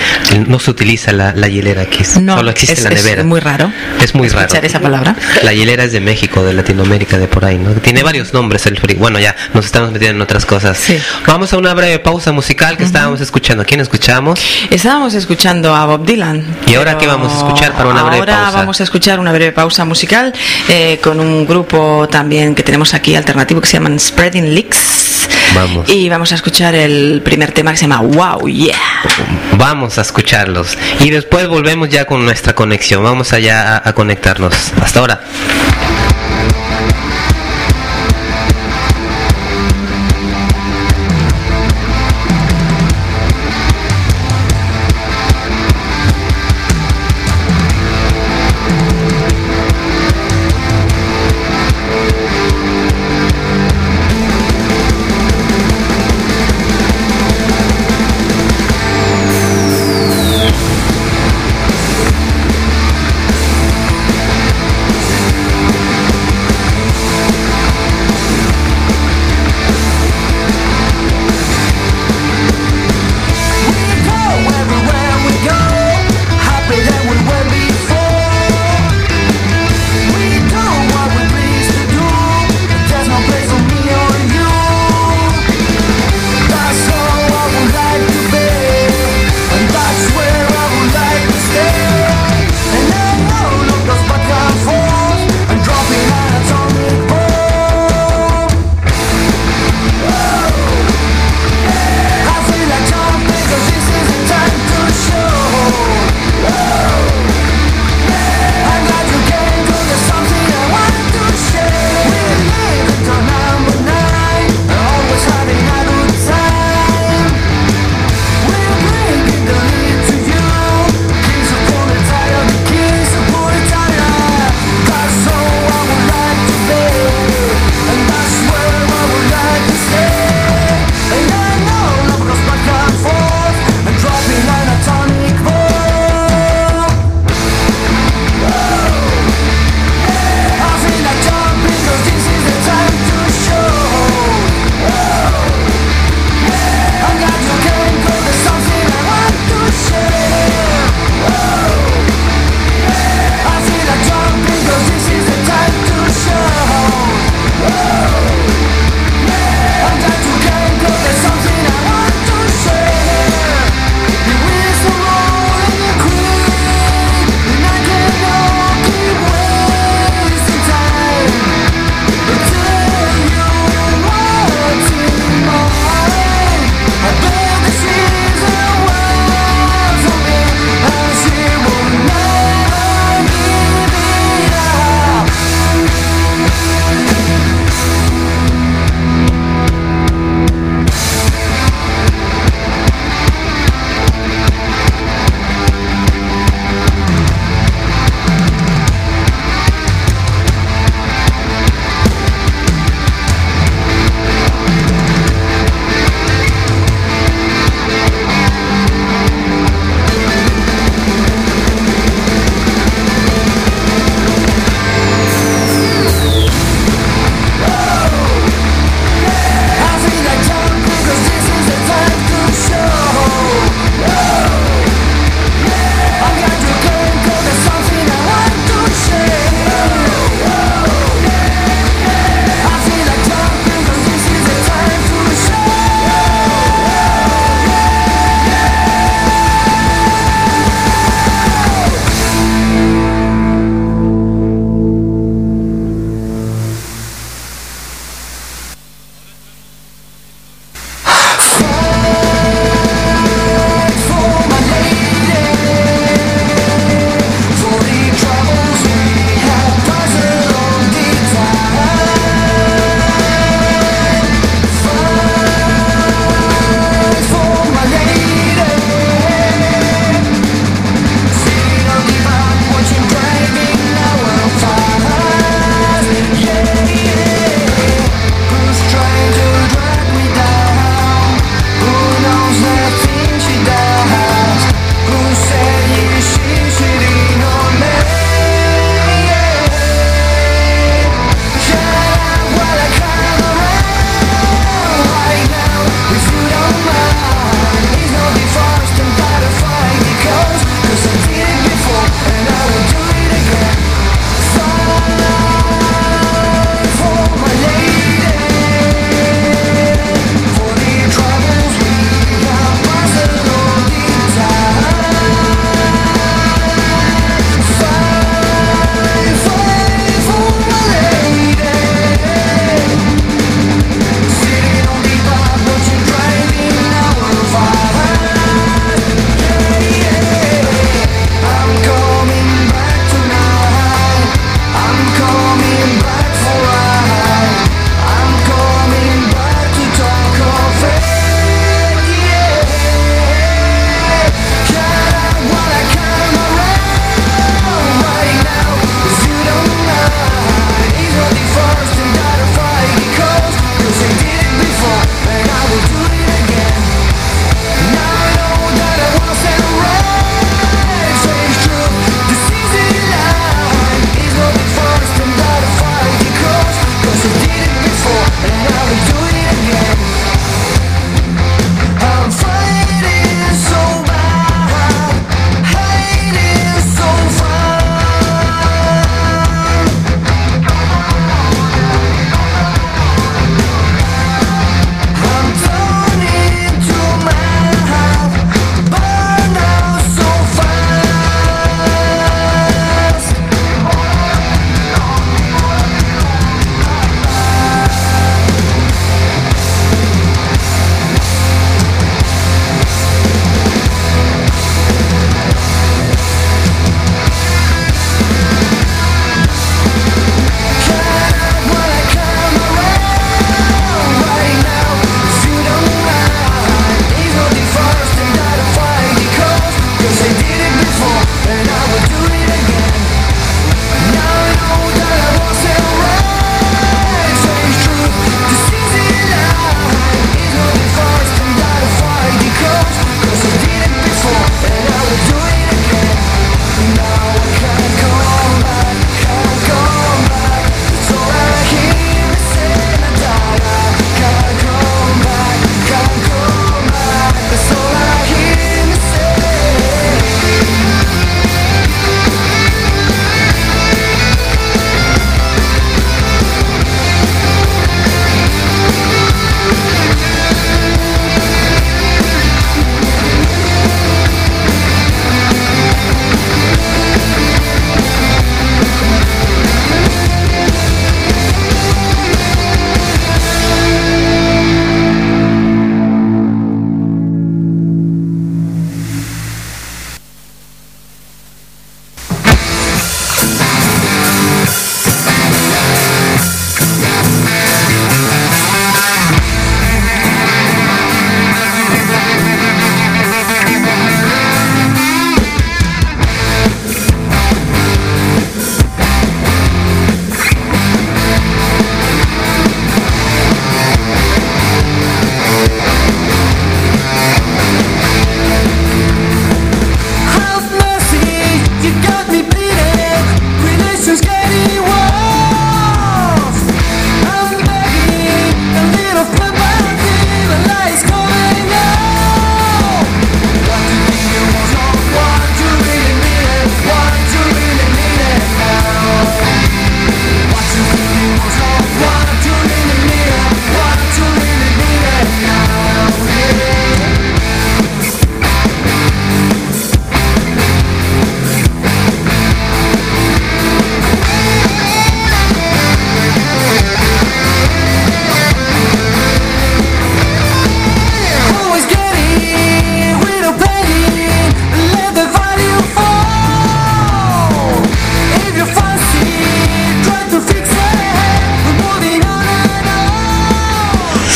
no se utiliza la, la hielera aquí, No, solo existe es- la es nevera. muy raro Es muy raro. escuchar esa palabra. La hielera es de México, de Latinoamérica, de por ahí, ¿no? Tiene varios nombres el frío. Bueno, ya nos estamos metiendo en otras cosas. Sí. Vamos a una breve pausa musical que estábamos escuchando. ¿A quién escuchamos? Estábamos escuchando a Bob Dylan. ¿Y ahora qué vamos a escuchar para una breve ahora pausa? vamos a escuchar una breve pausa musical eh, con un grupo también que tenemos aquí alternativo que se llaman Spreading Leaks. Vamos. Y vamos a escuchar el primer tema que se llama Wow, yeah. Vamos a escucharlos. Y después volvemos ya con nuestra conexión. Vamos allá a, a conectarnos. Hasta ahora.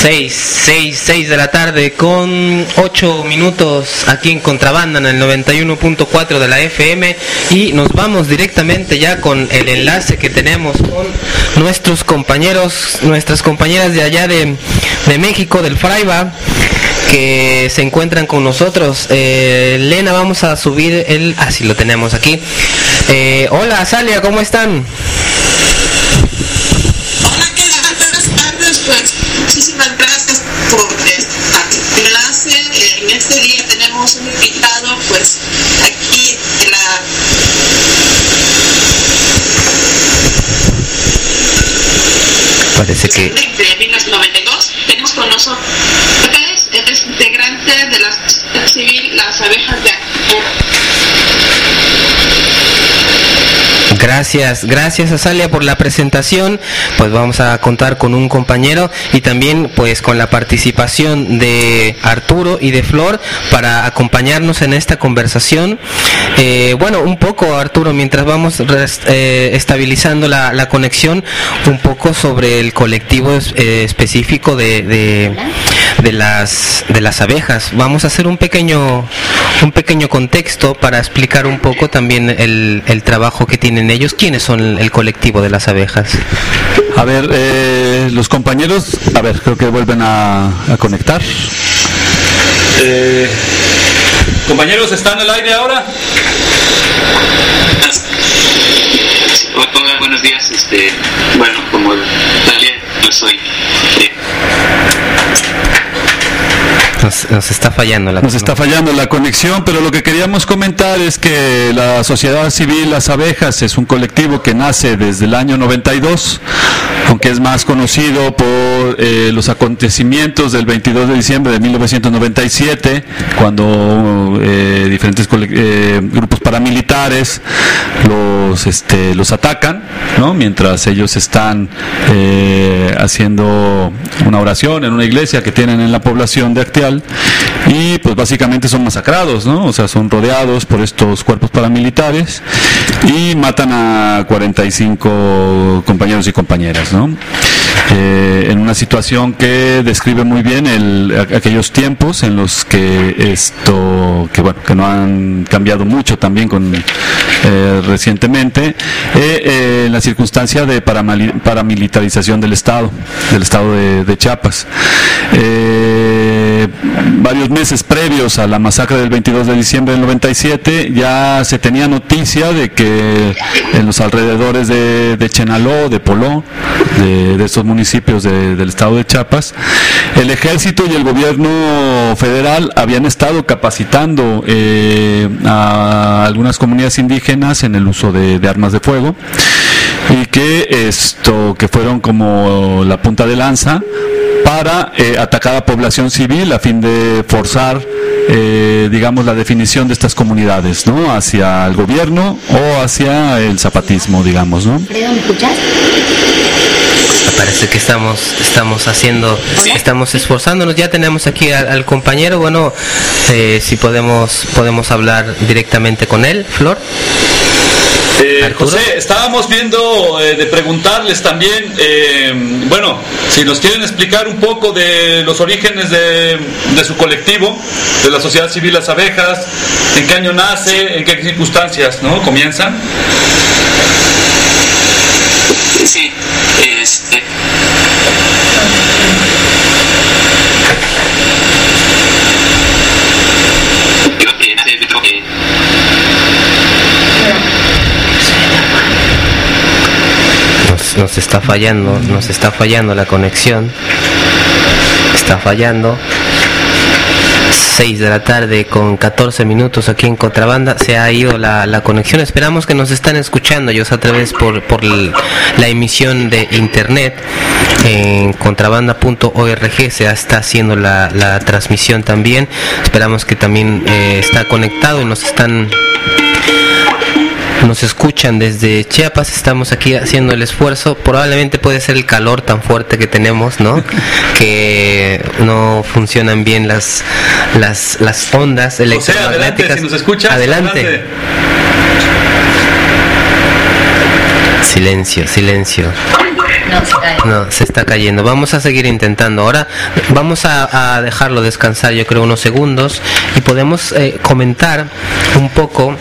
6, 6, 6 de la tarde con 8 minutos aquí en Contrabanda en el 91.4 de la FM y nos vamos directamente ya con el enlace que tenemos con nuestros compañeros, nuestras compañeras de allá de, de México, del Fraiba que se encuentran con nosotros. Eh, Lena, vamos a subir el... Así lo tenemos aquí. Eh, hola, Salia, ¿cómo están? Hola, ¿qué tal? Buenas tardes. Pues muchísimas este enlace. En este día tenemos un invitado, pues aquí en la. Parece que... De 1992 tenemos con nosotros. Es integrante de la sociedad civil Las Abejas de Gracias, gracias a Salia por la presentación. Pues vamos a contar con un compañero y también pues con la participación de Arturo y de Flor para acompañarnos en esta conversación. Eh, bueno, un poco Arturo, mientras vamos eh, estabilizando la, conexión, un poco sobre el colectivo eh, específico de, de las de las abejas. Vamos a hacer un pequeño un pequeño contexto para explicar un poco también el, el trabajo que tienen ellos. ¿Quiénes son el, el colectivo de las abejas? A ver, eh, los compañeros, a ver, creo que vuelven a, a conectar. Eh, compañeros, ¿están al aire ahora? Hola, buenos días. Este, bueno, como Dalia, yo soy eh, Nos, nos está fallando la Nos está fallando la conexión, pero lo que queríamos comentar es que la sociedad civil Las Abejas es un colectivo que nace desde el año 92, aunque es más conocido por eh, los acontecimientos del 22 de diciembre de 1997, cuando eh, diferentes eh, grupos paramilitares los, este, los atacan, ¿no? mientras ellos están eh, haciendo una oración en una iglesia que tienen en la población de Y pues básicamente son masacrados, ¿no? O sea, son rodeados por estos cuerpos paramilitares y matan a 45 compañeros y compañeras, ¿no? Eh, en una situación que describe muy bien aquellos tiempos en los que esto, que bueno, que no han cambiado mucho también con eh, recientemente, eh, eh, la circunstancia de paramilitarización del Estado, del Estado de, Chiapas. Varios meses previos a la masacre del 22 de diciembre del 97 ya se tenía noticia de que en los alrededores de, Chenaló, de Poló, de, de estos municipios de- del estado de Chiapas, el ejército y el gobierno federal habían estado capacitando eh, a algunas comunidades indígenas en el uso de, de armas de fuego y que esto que fueron como la punta de lanza para eh, atacar a población civil a fin de forzar eh, digamos la definición de estas comunidades no hacia el gobierno o hacia el zapatismo digamos no ¿me escuchas? Parece que estamos estamos haciendo, estamos esforzándonos. Ya tenemos aquí al, al compañero. Bueno, eh, si podemos podemos hablar directamente con él, Flor. Eh. José, estábamos viendo eh, de preguntarles también, eh, bueno, si nos quieren explicar un poco de los orígenes de, de su colectivo, de la sociedad civil Las Abejas, en qué año nace, en qué circunstancias, ¿no? Comienzan. sí, este, creo que nace dentro de Nos, está fallando, nos está fallando la conexión. Está fallando. 6 de la tarde con 14 minutos aquí en Contrabanda. Se ha ido la, la conexión. Esperamos que nos están escuchando ellos a través por, por la emisión de internet en contrabanda.org. Se está haciendo la, la transmisión también. Esperamos que también eh, está conectado y nos están nos escuchan desde Chiapas, estamos aquí haciendo el esfuerzo, probablemente puede ser el calor tan fuerte que tenemos, ¿no? que no funcionan bien las las, las ondas electromagnéticas. adelante, si nos escuchas. Adelante. Silencio, silencio. No, se está cayendo. Vamos a seguir intentando. Ahora vamos a, dejarlo descansar, yo creo, unos segundos y podemos eh, comentar un poco,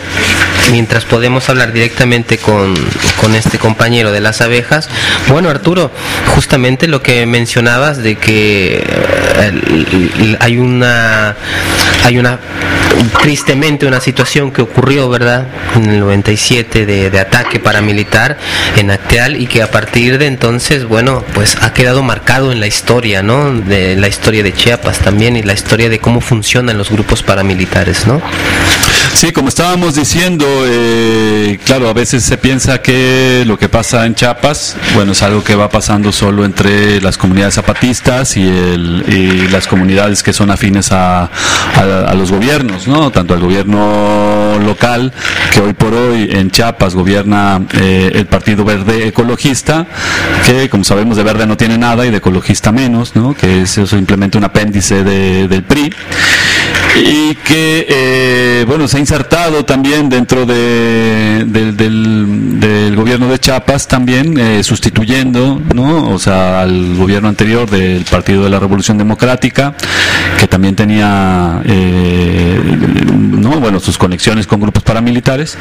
mientras podemos hablar directamente con, con este compañero de las abejas. Bueno, Arturo, justamente lo que mencionabas de que eh, hay una, hay una, tristemente una situación que ocurrió, ¿verdad? En el 97 de, de ataque paramilitar en Acteal y que a partir de entonces, bueno, pues ha quedado marcado en la historia, ¿no? De la historia de Chiapas también y la historia de cómo funcionan los grupos paramilitares, ¿no? Sí, como estábamos diciendo, eh, claro, a veces se piensa que lo que pasa en Chiapas, bueno, es algo que va pasando solo entre las comunidades zapatistas y, el, y las comunidades que son afines a, a- a los gobiernos, ¿no? Tanto al gobierno local, que hoy por hoy en Chiapas gobierna eh, el Partido Verde Ecologista, que como sabemos de verde no tiene nada y de ecologista menos, ¿no? Que es simplemente un apéndice de- del PRI y que eh, bueno se ha insertado también dentro de, del, gobierno de Chiapas también eh, sustituyendo no o sea al gobierno anterior del Partido de la Revolución Democrática que también tenía no bueno sus conexiones con grupos paramilitares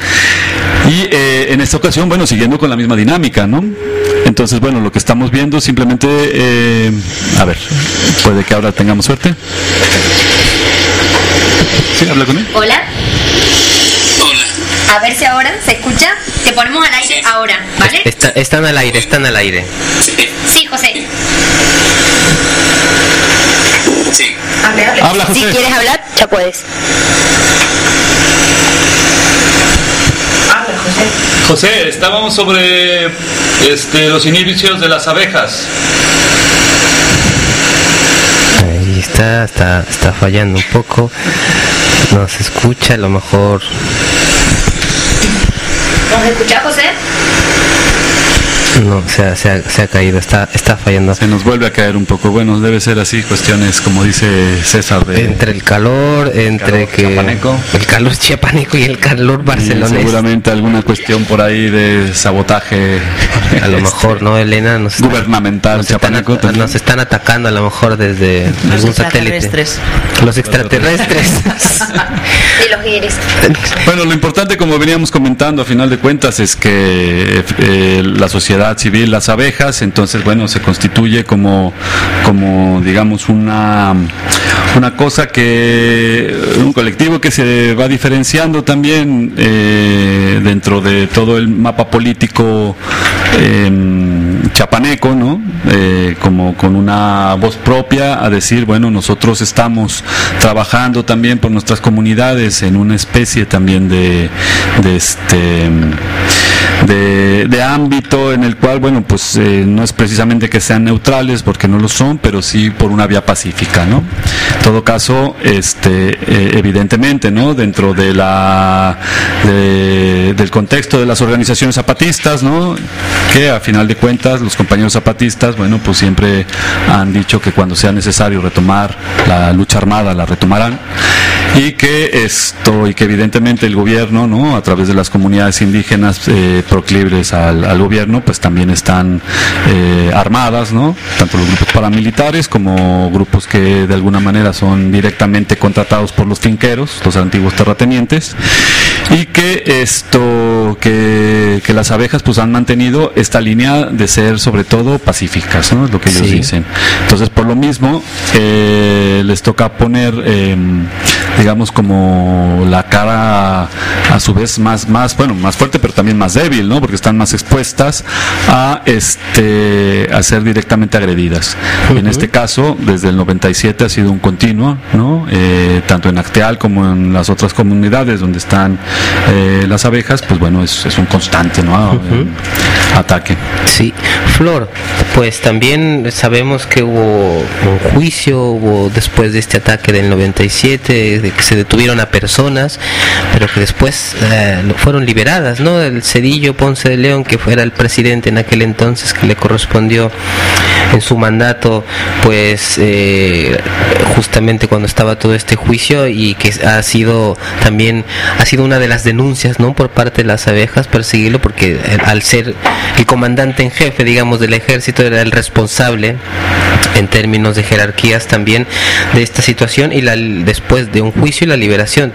y eh, en esta ocasión bueno siguiendo con la misma dinámica no entonces bueno lo que estamos viendo simplemente eh, a ver puede que ahora tengamos suerte Sí, habla con él. Hola, Hola. a ver si ahora se escucha. Te ponemos al aire ahora, ¿vale? Está- están al aire, están al aire. Sí. Sí, José. Sí. Hable, hable. Habla Si José. quieres hablar, ya puedes. Habla, José. José, estábamos sobre este, los inicios de las abejas. Ahí está, está, está fallando un poco. No se escucha, a lo mejor. ¿Nos escuchás, José? No, se ha, se ha, se ha caído, está, está fallando. Se nos vuelve a caer un poco. Bueno, debe ser así, cuestiones como dice César de... Entre el calor, entre calor que. chiapaneco. El calor chiapaneco y el calor y barcelonés. seguramente alguna cuestión por ahí de sabotaje A lo este, mor ¿no, Elena? Nos gubernamental nos están, chiapaneco nos están atacando a lo mejor desde algún satélite. extraterrestres. Los extraterrestres. Y los iris. Bueno, lo importante, como veníamos comentando, a final de cuentas, es que eh, la sociedad civil, las abejas, entonces, bueno, se constituye como, como digamos, una, una cosa que, un colectivo que se va diferenciando también eh, dentro de todo el mapa político eh, chapaneco, ¿no? Eh, como con una voz propia a decir, bueno, nosotros estamos trabajando también por nuestras comunidades en una especie también de, de este de, ámbito en el cual, bueno, pues eh, no es precisamente que sean neutrales, porque no lo son, pero sí por una vía pacífica, ¿no? En todo caso, este, eh, evidentemente, ¿no? Dentro de la, de- del contexto de las organizaciones zapatistas, ¿no? Que a final de cuentas los compañeros zapatistas, bueno, pues siempre han dicho que cuando sea necesario retomar la lucha armada, la retomarán y que esto y que evidentemente el gobierno no a través de las comunidades indígenas eh, proclives al, al gobierno pues también están eh, armadas no tanto los grupos paramilitares como grupos que de alguna manera son directamente contratados por los finqueros los antiguos terratenientes y que esto que, que las abejas pues han mantenido esta línea de ser sobre todo pacíficas no es lo que ellos Sí. dicen. Entonces por lo mismo eh, les toca poner eh, digamos como la cara a su vez más más bueno más fuerte pero también más débil no porque están más expuestas a este a ser directamente agredidas. En este caso desde el 97 ha sido un continuo no Eh, tanto en Acteal como en las otras comunidades donde están eh, las abejas pues bueno es, es un constante no ataque. Sí, Flor, pues también sabemos que hubo un juicio, hubo después de este ataque del 97, que se detuvieron a personas, pero que después eh, fueron liberadas, ¿no? El Cedillo Ponce de León, que fuera el presidente en aquel entonces, que le correspondió en su mandato, pues eh, justamente cuando estaba todo este juicio y que ha sido también ha sido una de las denuncias, ¿no? Por parte de las abejas perseguirlo porque eh, al ser el comandante en jefe, digamos, del ejército era el responsable en términos de jerarquías también de esta situación y la, después de un juicio y la liberación.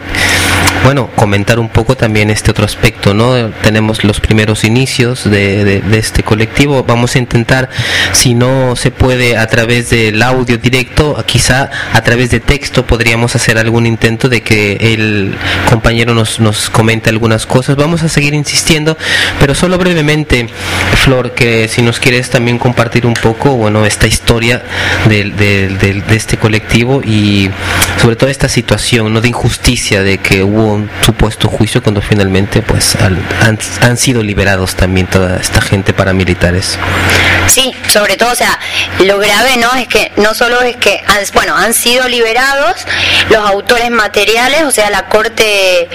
Bueno, comentar un poco también este otro aspecto, ¿no? Tenemos los primeros inicios de, de- de este colectivo. Vamos a intentar, si no se puede a través del audio directo, quizá a través de texto podríamos hacer algún intento de que el compañero nos, nos comente algunas cosas. Vamos a seguir insistiendo, pero solo brevemente, Flor, que si nos quieres también compartir un poco, bueno, esta historia del- de este colectivo y sobre todo esta situación, ¿no? De injusticia de que hubo un supuesto juicio cuando finalmente, pues, al- han, han sido liberados también toda esta gente paramilitares. Sí, sobre todo, o sea, lo grave no es que no solo es que, han- bueno, han sido liberados los autores materiales, o sea, la Corte eh,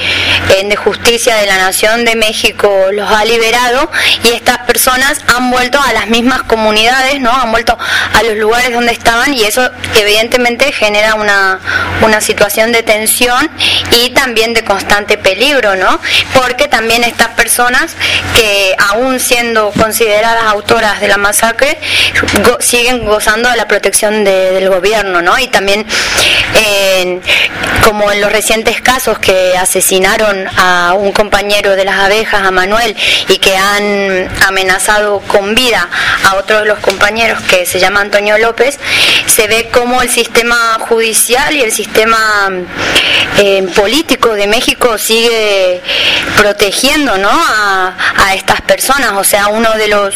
de Justicia de la Nación de México los ha liberado y estas personas han vuelto a las mismas comunidades, ¿no? Han vuelto a los lugares donde estaban y eso evidentemente genera una, una situación de tensión y también de constante peligro, ¿no? Porque también estas personas que aún siendo consideradas autoras de la masacre siguen gozando de la protección de- del gobierno, ¿no? Y también como en los recientes casos que asesinaron a un compañero de las abejas, a Manuel, y que han amenazado con vida a otro de los compañeros que se llama Antonio López, se ve como el sistema judicial y el sistema eh, político de México sigue protegiendo ¿no? a, a estas personas. O sea, uno de los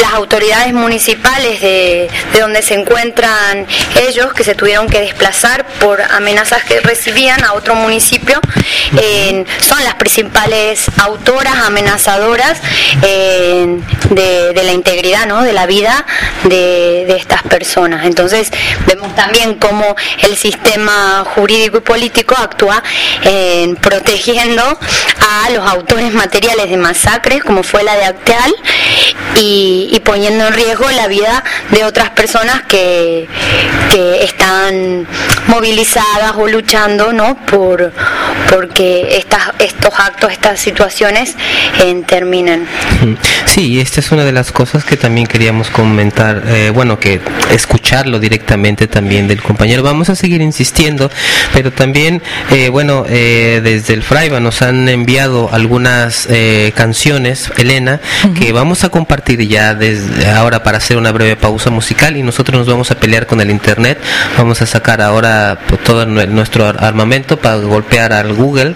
las autoridades municipales de, de donde se encuentran ellos, que se tuvieron que desplazar por amenazas que recibían a otro municipio, eh, son las principales autoras amenazadoras eh, de, de la integridad, ¿no? de la vida de, de estas personas. Entonces vemos también cómo el sistema jurídico y político actúa en protegiendo a los autores materiales de masacres, como fue la de Acteal, y, y poniendo en riesgo la vida de otras personas que, que están movilizadas o luchando ¿no? por porque estas, estos actos, estas situaciones eh, terminen. Sí, esta es una de las cosas que también queríamos comentar, eh, bueno, que escucharlo directamente también del compañero. Vamos a seguir insistiendo, pero también, eh, bueno, eh, desde el Fraiba nos han enviado algunas eh, canciones, Elena, que vamos a compartir ya desde ahora para hacer una breve pausa musical y nosotros nos vamos a pelear con el Internet. Vamos a sacar ahora pues, todo nue- nuestro ar- armamento para golpear al Google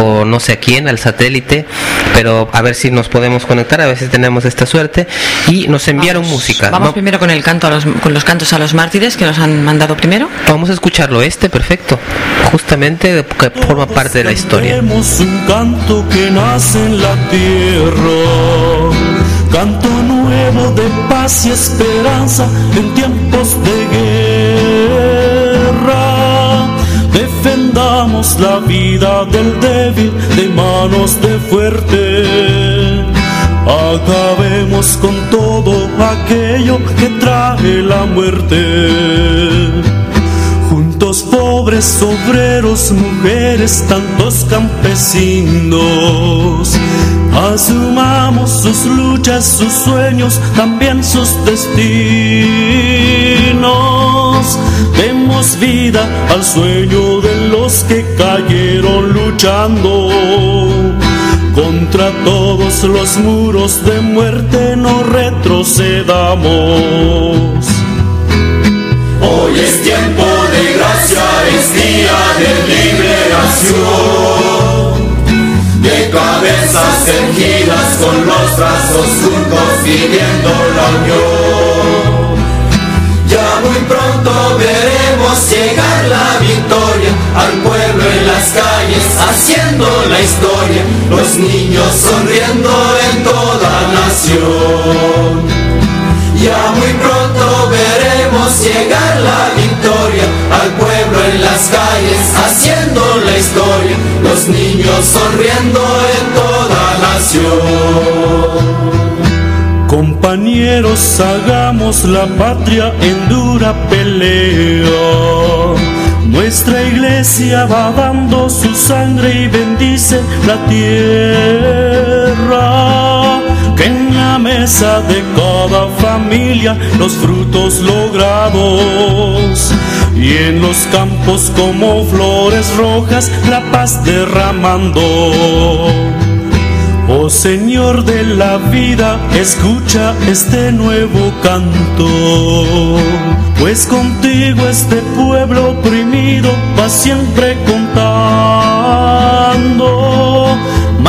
o no sé a quién, al satélite, pero a ver si nos podemos conectar, a ver si tenemos esta suerte. Y nos enviaron música. Vamos Va- primero con el canto a los, con los cantos a los mártires que nos han mandado primero. Vamos a escucharlo este, perfecto. Justamente que forma parte de la historia. Un canto que nace en la tierra, canto nuevo de paz y esperanza en tiempos de guerra. Defendamos la vida del débil de manos de fuerte. Acabemos con todo aquello que trae la muerte. Juntos pobres, obreros, mujeres, tantos campesinos. Asumamos sus luchas, sus sueños, también sus destinos. Demos vida al sueño de los que cayeron luchando. Contra todos los muros de muerte no retrocedamos. Hoy es tiempo de gracia, es día de liberación. De cabezas erguidas con los brazos juntos viviendo la unión. Ya muy pronto veremos llegar la victoria al pueblo en las calles haciendo la historia. Los niños sonriendo en toda nación. Ya muy pronto llegar la victoria al pueblo en las calles haciendo niños sonriendo en toda nación. Compañeros, hagamos la patria en dura pelea. Nuestra iglesia va dando su sangre y bendice la tierra. Mesa de cada familia los frutos logrados y en los campos como flores rojas la paz derramando. Oh Señor de la vida, escucha este nuevo canto, pues contigo este pueblo oprimido va siempre contando.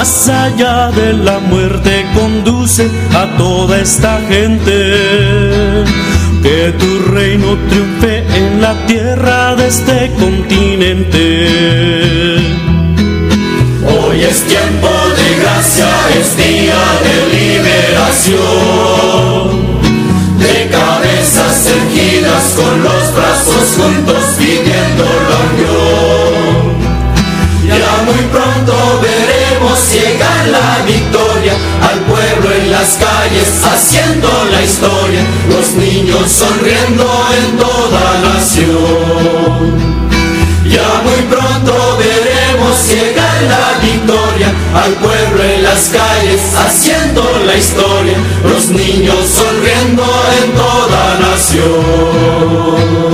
Más allá de la muerte conduce a toda esta gente. Que tu reino triunfe en la tierra de este continente. Hoy es tiempo de gracia, es día de liberación. De cabezas erguidas con los brazos juntos pidiendo la unión. Muy pronto veremos llegar la victoria al pueblo en las calles haciendo la historia. Los niños sonriendo en toda nación. Ya muy pronto veremos llegar la victoria al pueblo en las calles haciendo la historia, los niños sonriendo en toda nación.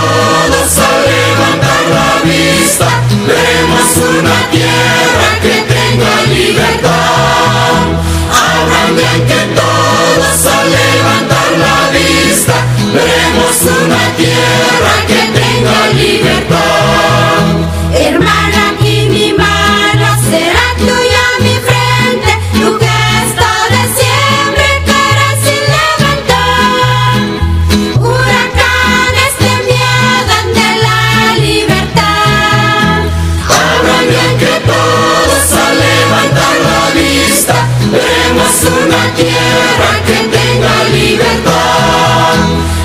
Todos al levantar la vista veremos una tierra que tenga libertad. De que todos al levantar la vista veremos una tierra que tenga libertad. Hermana, que tenga libertad.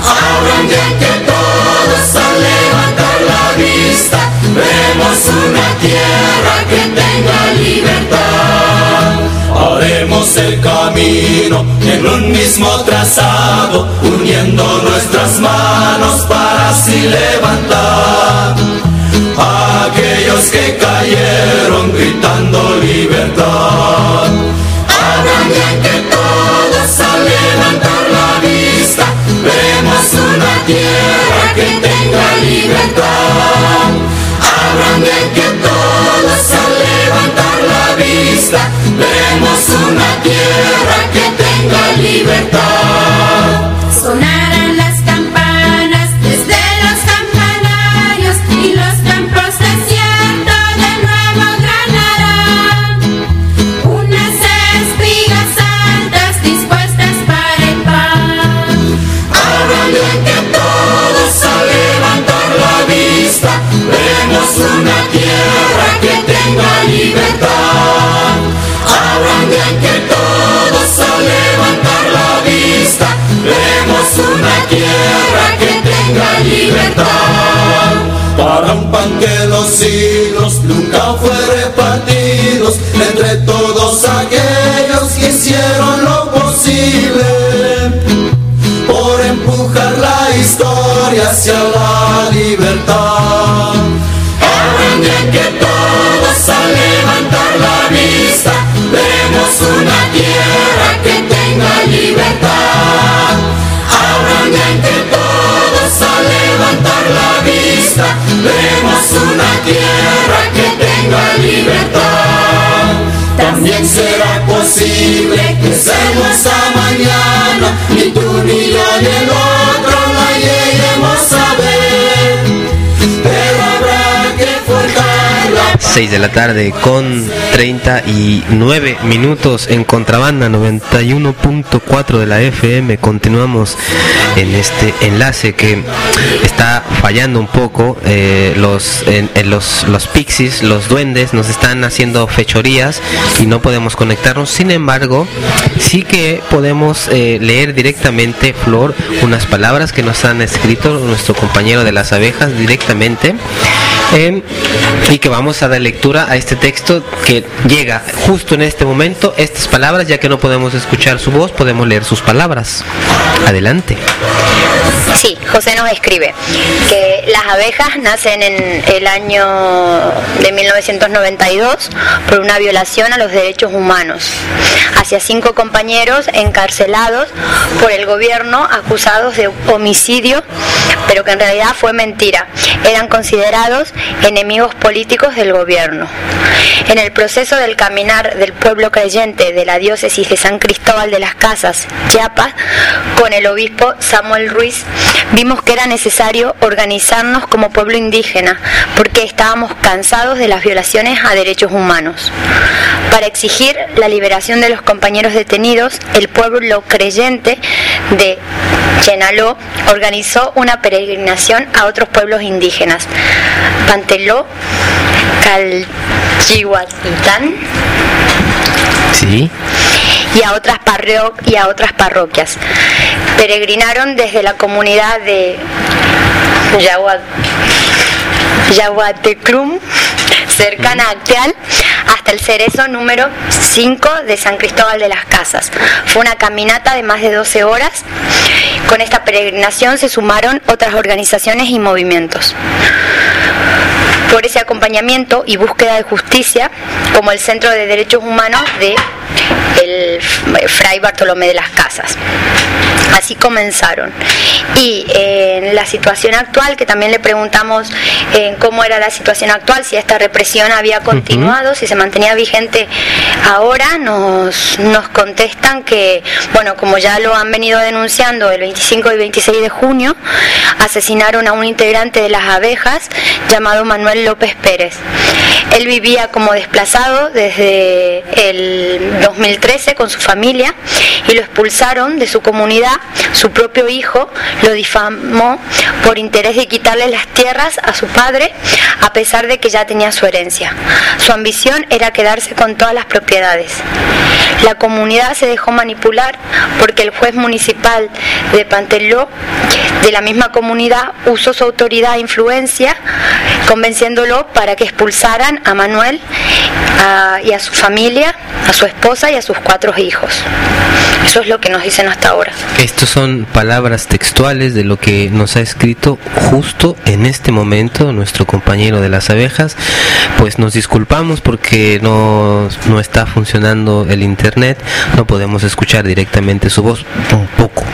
Habrán bien que todos al levantar la vista veremos una tierra que tenga libertad. Haremos el camino en un mismo trazado, uniendo nuestras manos para así levantar aquellos que cayeron gritando libertad. Habrán bien que levantar la vista vemos una tierra que tenga libertad. Habrán bien que todos al levantar la vista vemos una tierra que tenga libertad. Libertad. Habrán bien que todos al levantar la vista vemos una tierra que tenga libertad. Para un pan que los siglos nunca fue repartidos entre todos aquellos que hicieron lo posible por empujar la historia hacia la libertad. Tenga libertad. Habrán bien que todos al levantar la vista vemos una tierra que tenga libertad. También será posible que seamos a mañana, ni tú ni yo ni el 6 de la tarde con 39 minutos en contrabanda 91.4 de la FM. Continuamos en este enlace que está fallando un poco. eh, los, en- los, los pixies, los duendes nos están haciendo fechorías y no podemos conectarnos. Sin embargo, sí que podemos eh, leer directamente, Flor, unas palabras que nos han escrito nuestro compañero de las abejas directamente. eh, y que vamos a dar lectura a este texto que llega justo en este momento. Estas palabras, ya que no podemos escuchar su voz, podemos leer sus palabras. Adelante. Sí, José nos escribe que las abejas nacen en el año de 1992 por una violación a los derechos humanos hacia cinco compañeros encarcelados por el gobierno acusados de homicidio, pero que en realidad fue mentira. Eran considerados enemigos políticos del gobierno. En el proceso del caminar del pueblo creyente de la diócesis de San Cristóbal de las Casas, Chiapas, con el obispo Samuel Ruiz, vimos que era necesario organizarnos como pueblo indígena porque estábamos cansados de las violaciones a derechos humanos. Para exigir la liberación de los compañeros detenidos, el pueblo creyente de Chenaló organizó una peregrinación a otros pueblos indígenas. Panteló, Calchihuatitán, Sí. Y a otras parro- y a otras parroquias. Peregrinaron desde la comunidad de Yahua- Yahuatecrum, cercana a Acteal, hasta el cerezo número 5 de San Cristóbal de las Casas. Fue una caminata de más de 12 horas. Con esta peregrinación se sumaron otras organizaciones y movimientos por ese acompañamiento y búsqueda de justicia como el Centro de Derechos Humanos de el Fray Bartolomé de las Casas. Así comenzaron. Y eh, en la situación actual, que también le preguntamos eh, cómo era la situación actual, si esta represión había continuado, si se mantenía vigente ahora, nos, nos contestan que, bueno, como ya lo han venido denunciando el 25 y 26 de junio, asesinaron a un integrante de las abejas llamado Manuel López Pérez. Él vivía como desplazado desde el 2013 con su familia y lo expulsaron de su comunidad. Su propio hijo lo difamó por interés de quitarle las tierras a su padre a pesar de que ya tenía su herencia. Su ambición era quedarse con todas las propiedades. La comunidad se dejó manipular porque el juez municipal de Panteló, de la misma comunidad, usó su autoridad e influencia, convenciéndolo para que expulsaran a Manuel y a su familia, a su esposa y a sus cuatro hijos. Eso es lo que nos dicen hasta ahora. Estos son palabras textuales de lo que nos ha escrito justo en este momento nuestro compañero de las abejas. Pues nos disculpamos porque no, no está funcionando el internet, no podemos escuchar directamente su voz, un poco,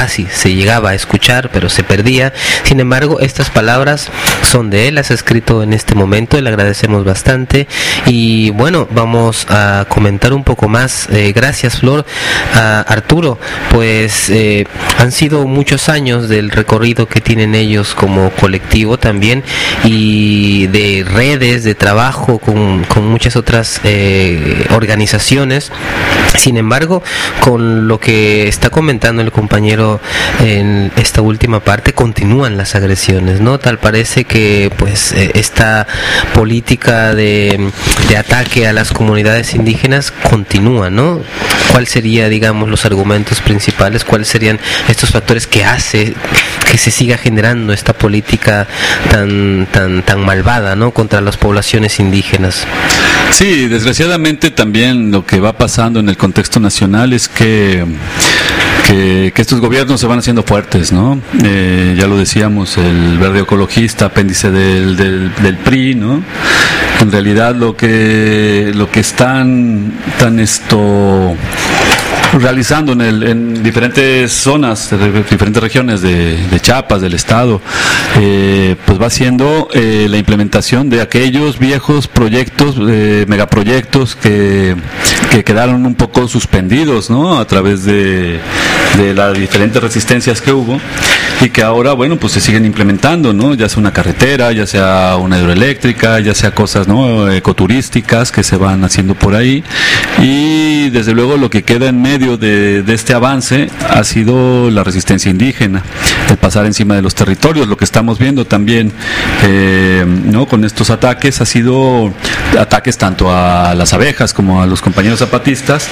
casi se llegaba a escuchar, pero se perdía. Sin embargo, estas palabras son de él, las ha escrito en este momento, le agradecemos bastante. Y bueno, vamos a comentar un poco más. Eh, gracias, Flor. A Arturo, pues eh, han sido muchos años del recorrido que tienen ellos como colectivo también y de redes de trabajo con, con muchas otras eh, organizaciones. Sin embargo, con lo que está comentando el compañero en esta última parte, continúan las agresiones, ¿no? Tal parece que pues eh, esta política de, de ataque a las comunidades indígenas continúa, ¿no? ¿Cuál sería, digamos, los argumentos principales? ¿Cuáles serían estos factores que hace que se siga generando esta política tan tan tan malvada, ¿no? Contra las poblaciones indígenas. Sí, desgraciadamente también lo que va pasando en el contexto nacional es que, que, estos gobiernos se van haciendo fuertes, ¿no? Eh, ya lo decíamos, el verde ecologista, apéndice del, del, del PRI, ¿no? En realidad lo que, lo que están tan esto realizando en, el- en diferentes zonas, de diferentes regiones de, de Chiapas, del estado, eh, pues va siendo eh, la implementación de aquellos viejos proyectos, eh, megaproyectos que, que quedaron un poco suspendidos, ¿no? A través de, de las diferentes resistencias que hubo y que ahora, bueno, pues se siguen implementando, ¿no? Ya sea una carretera, ya sea una hidroeléctrica, ya sea cosas, ¿no? Ecoturísticas que se van haciendo por ahí y desde luego lo que queda en medio de, de este avance ha sido la resistencia indígena, el pasar encima de los territorios, lo que estamos viendo también, eh, ¿no? Con estos ataques ha sido ataques tanto a las abejas como a los compañeros zapatistas.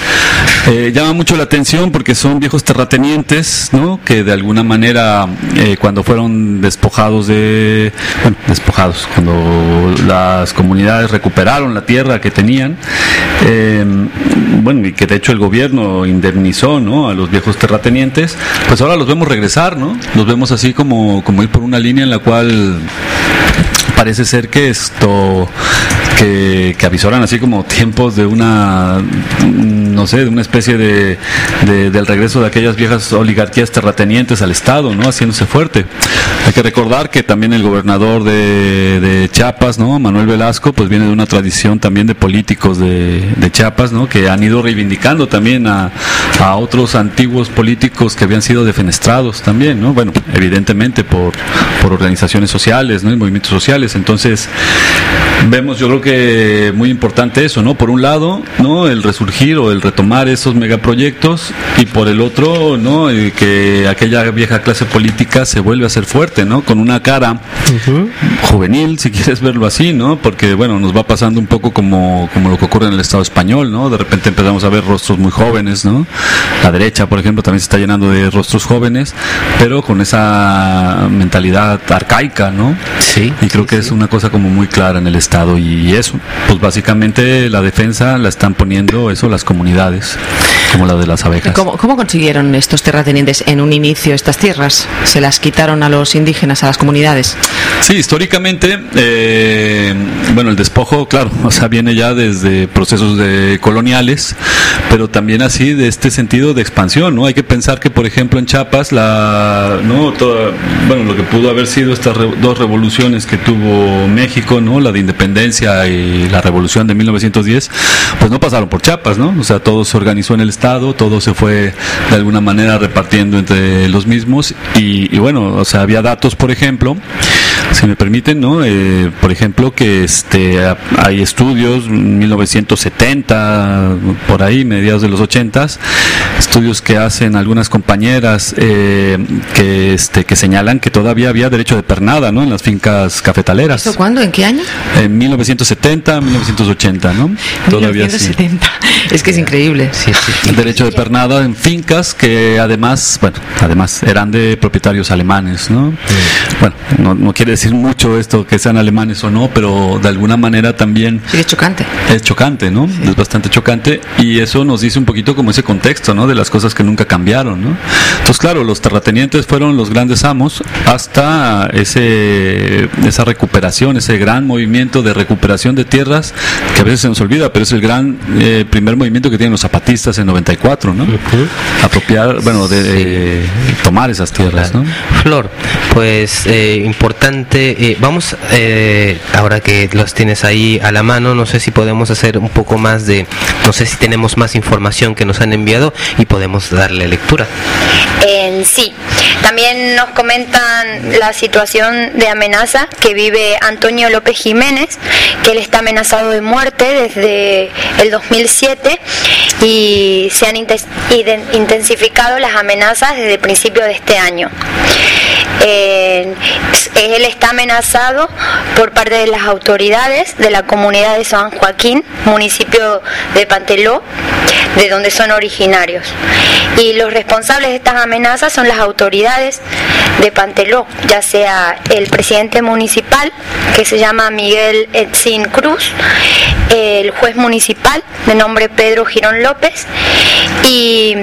Eh, llama mucho la atención porque son viejos terratenientes, ¿no? Que de alguna manera eh, cuando fueron despojados de, bueno, despojados, cuando las comunidades recuperaron la tierra que tenían, bueno, y que de hecho el gobierno indemnizó, ¿no? A los viejos terratenientes, pues ahora los vemos regresar, ¿no? Los vemos así como, como ir por una línea en la cual parece ser que esto que, avisoran así como tiempos de una no sé de una especie de, de- del regreso de aquellas viejas oligarquías terratenientes al estado no haciéndose fuerte. Hay que recordar que también el gobernador de, de Chiapas no Manuel Velasco pues viene de una tradición también de políticos de, de Chiapas no que han ido reivindicando también a, a otros antiguos políticos que habían sido defenestrados también no bueno evidentemente por por organizaciones sociales no y movimientos sociales entonces vemos yo creo que muy importante eso no por un lado no el resurgir o el retomar esos megaproyectos y por el otro no que aquella vieja clase política se vuelve a ser fuerte no con una cara juvenil si quieres verlo así no porque bueno nos va pasando un poco como como lo que ocurre en el Estado español no de repente empezamos a ver rostros muy jóvenes no la derecha por ejemplo también se está llenando de rostros jóvenes pero con esa mentalidad arcaica no sí y creo que es una cosa como muy clara en el Estado y eso pues básicamente la defensa la están poniendo eso las comunidades como la de las abejas ¿Cómo, cómo consiguieron estos terratenientes en un inicio estas tierras? ¿Se las quitaron a los indígenas, a las comunidades? Sí, históricamente, eh, bueno, el despojo, claro, o sea, viene ya desde procesos de coloniales, pero también así de este sentido de expansión, ¿no? Hay que pensar que, por ejemplo, en Chiapas, la, ¿no? Toda- bueno, lo que pudo haber sido estas re- dos revoluciones que tuvo México, ¿no? La de independencia y la revolución de 1910, pues no pasaron por Chiapas, ¿no? O sea, todo se organizó en el Estado, todo se fue de alguna manera repartiendo entre los mismos y, y bueno, o sea, había datos, por ejemplo, si me permiten, ¿no? Eh, por ejemplo, que este hay estudios 1970 por ahí, mediados de los 80 estudios que hacen algunas compañeras eh, que este que señalan que todavía había derecho de pernada, ¿no? En las fincas cafetaleras. ¿Esto cuándo? ¿En qué año? En 1970, 1980, ¿no? Todavía sí. 1970. Es que es increíble. El derecho de pernada en fincas que además, bueno, además eran de propietarios alemanes, ¿no? Bueno, no, no quiere decir mucho esto que sean alemanes o no, pero de alguna manera también Sí, es chocante. es chocante, ¿no? Es bastante chocante y eso nos dice un poquito como ese contexto, ¿no? De las cosas que nunca cambiaron, ¿no? Entonces, claro, los terratenientes fueron los grandes amos hasta ese esa recuperación, ese gran movimiento de recuperación de tierras que a veces se nos olvida, pero es el gran eh, primer movimiento que tienen los zapatistas en 94, ¿no? Apropiar, bueno, de, de tomar esas tierras, ¿no? Flor, pues eh, importante, eh, vamos, eh, ahora que los tienes ahí a la mano, no sé si podemos hacer un poco más de, no sé si tenemos más información que nos han enviado y podemos darle lectura. En sí. También nos comentan la situación de amenaza que vive Antonio López Jiménez, que él está amenazado de muerte desde el 2007 y se han intensificado las amenazas desde el principio de este año. Él está amenazado por parte de las autoridades de la comunidad de San Joaquín, municipio de Panteló, de donde son originarios. Y los responsables de estas amenazas son las autoridades de Panteló, ya sea el presidente municipal, que se llama Miguel Etzin Cruz, el juez municipal, de nombre Pedro Girón López, y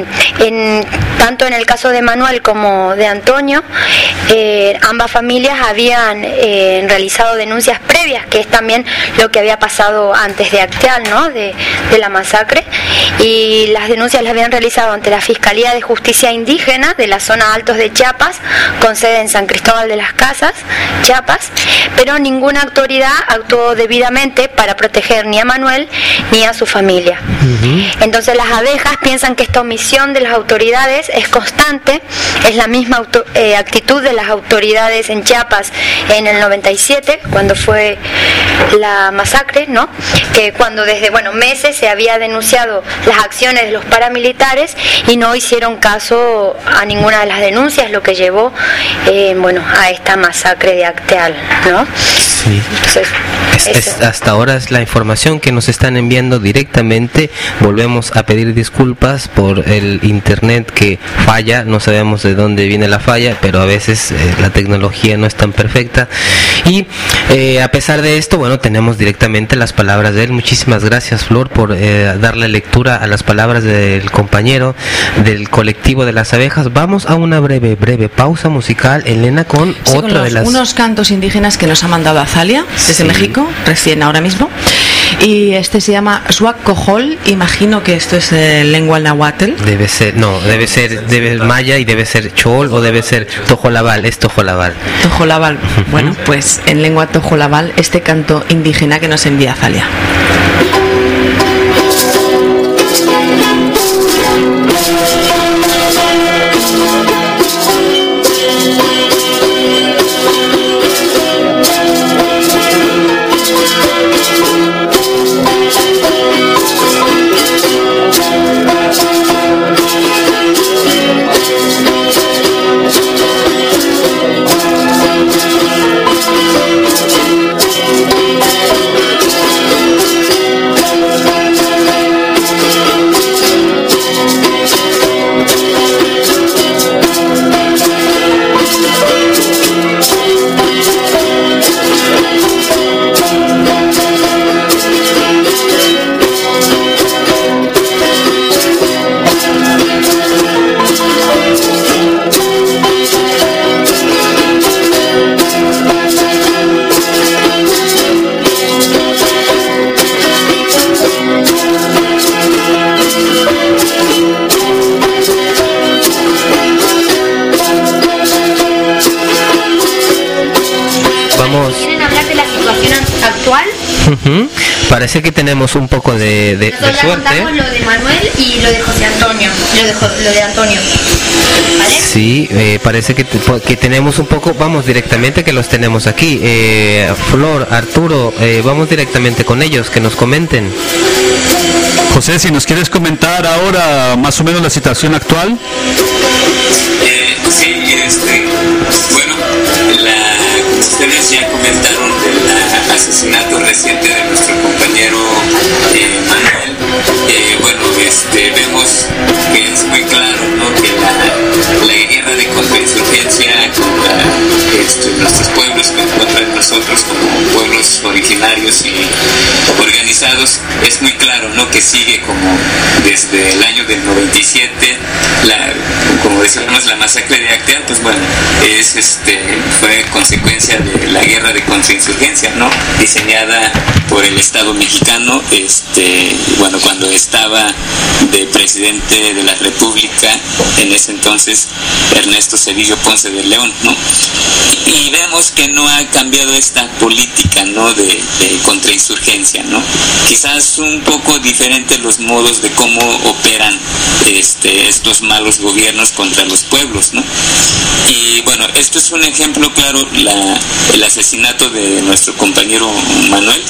tanto en el caso de Manuel como de Antonio, eh, ambas familias habían eh, realizado denuncias previas, que es también lo que había pasado antes de Acteal, ¿no? de, de la masacre, y las denuncias las habían realizado ante la Fiscalía de Justicia Indígena de la zona Altos de Chiapas, con sede en San Cristóbal de las Casas, Chiapas, pero ninguna autoridad actuó debidamente para proteger ni a Manuel ni a su familia. Entonces las abejas piensan que esta omisión de las autoridades es constante, es la misma auto- eh, actitud de las autoridades en Chiapas en el 97, cuando fue la masacre, ¿no? Que cuando desde, bueno, meses se había denunciado las acciones de los paramilitares y no hicieron caso a ninguna de las denuncias, lo que llevó, eh, bueno, a esta masacre de Acteal, ¿no? Sí. Entonces, Es- es- eso. hasta ahora es la información que nos están enviando directamente. Volvemos a pedir disculpas por el internet que falla. No sabemos de dónde viene la falla, pero a veces eh, la tecnología no es tan perfecta. Y eh, a pesar de esto, bueno, tenemos directamente las palabras de él. Muchísimas gracias, Flor, por eh, darle lectura a las palabras del compañero del colectivo de las abejas. Vamos a una breve, breve pausa musical, Elena, con Sí, con otra de las... unos cantos indígenas que nos ha mandado Azalia desde Sí. México, recién ahora mismo. Y este se llama Suak Kohol, imagino que esto es eh, lengua náhuatl. Debe ser, no, debe ser, debe ser maya y debe ser chol o debe ser tojolabal, es tojolabal. Tojolabal. Bueno, pues en lengua tojolabal este canto indígena que nos envía Azalia. Ujú, parece que tenemos un poco de, de- de Nosotros suerte. contamos lo de Manuel y lo de José Antonio. Lo de, Jo- lo de Antonio. ¿Vale? Sí, eh, parece que, que tenemos un poco, vamos directamente que los tenemos aquí. Eh, Flor, Arturo, eh, vamos directamente con ellos, que nos comenten. José, si nos quieres comentar ahora más o menos la situación actual. Eh, sí, la, ustedes ya comentaron del asesinato reciente de nuestro compañero eh, Manuel. Eh, bueno, este, vemos que es muy claro ¿no? que la, guerra de contrainsurgencia contra este, nuestros pueblos, contra nosotros como pueblos originarios y organizados, es muy claro ¿no? que sigue como desde el año del 97, la, como decíamos, la masacre de Acteal, pues bueno, es este, fue consecuencia de la guerra de contrainsurgencia, ¿no? Diseñada por el Estado mexicano, este, bueno, cuando estaba de presidente de la República, en ese entonces, Ernesto Cedillo Ponce de León, ¿no? Y vemos que no ha cambiado esta política, ¿no? De, de contrainsurgencia, ¿no? Quizás un poco diferentes los modos de cómo operan este, estos malos gobiernos contra los pueblos, ¿no? Y bueno, esto es un ejemplo claro, la, el asesinato de nuestro compañero Manuel.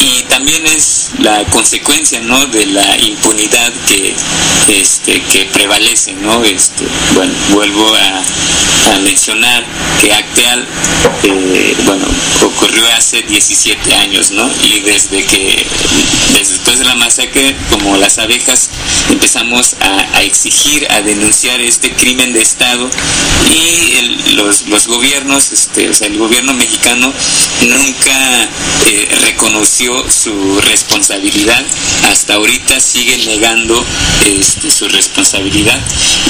Y también es la consecuencia no de la impunidad que este que prevalece no este bueno vuelvo a, a mencionar que Acteal, eh, bueno, ocurrió hace 17 años, ¿no? Y desde que, desde después de la masacre, como las abejas, empezamos a, exigir, a denunciar este crimen de Estado y el- los, los gobiernos, este, o sea, el gobierno mexicano nunca eh, reconoció su responsabilidad, hasta ahorita sigue negando este, su responsabilidad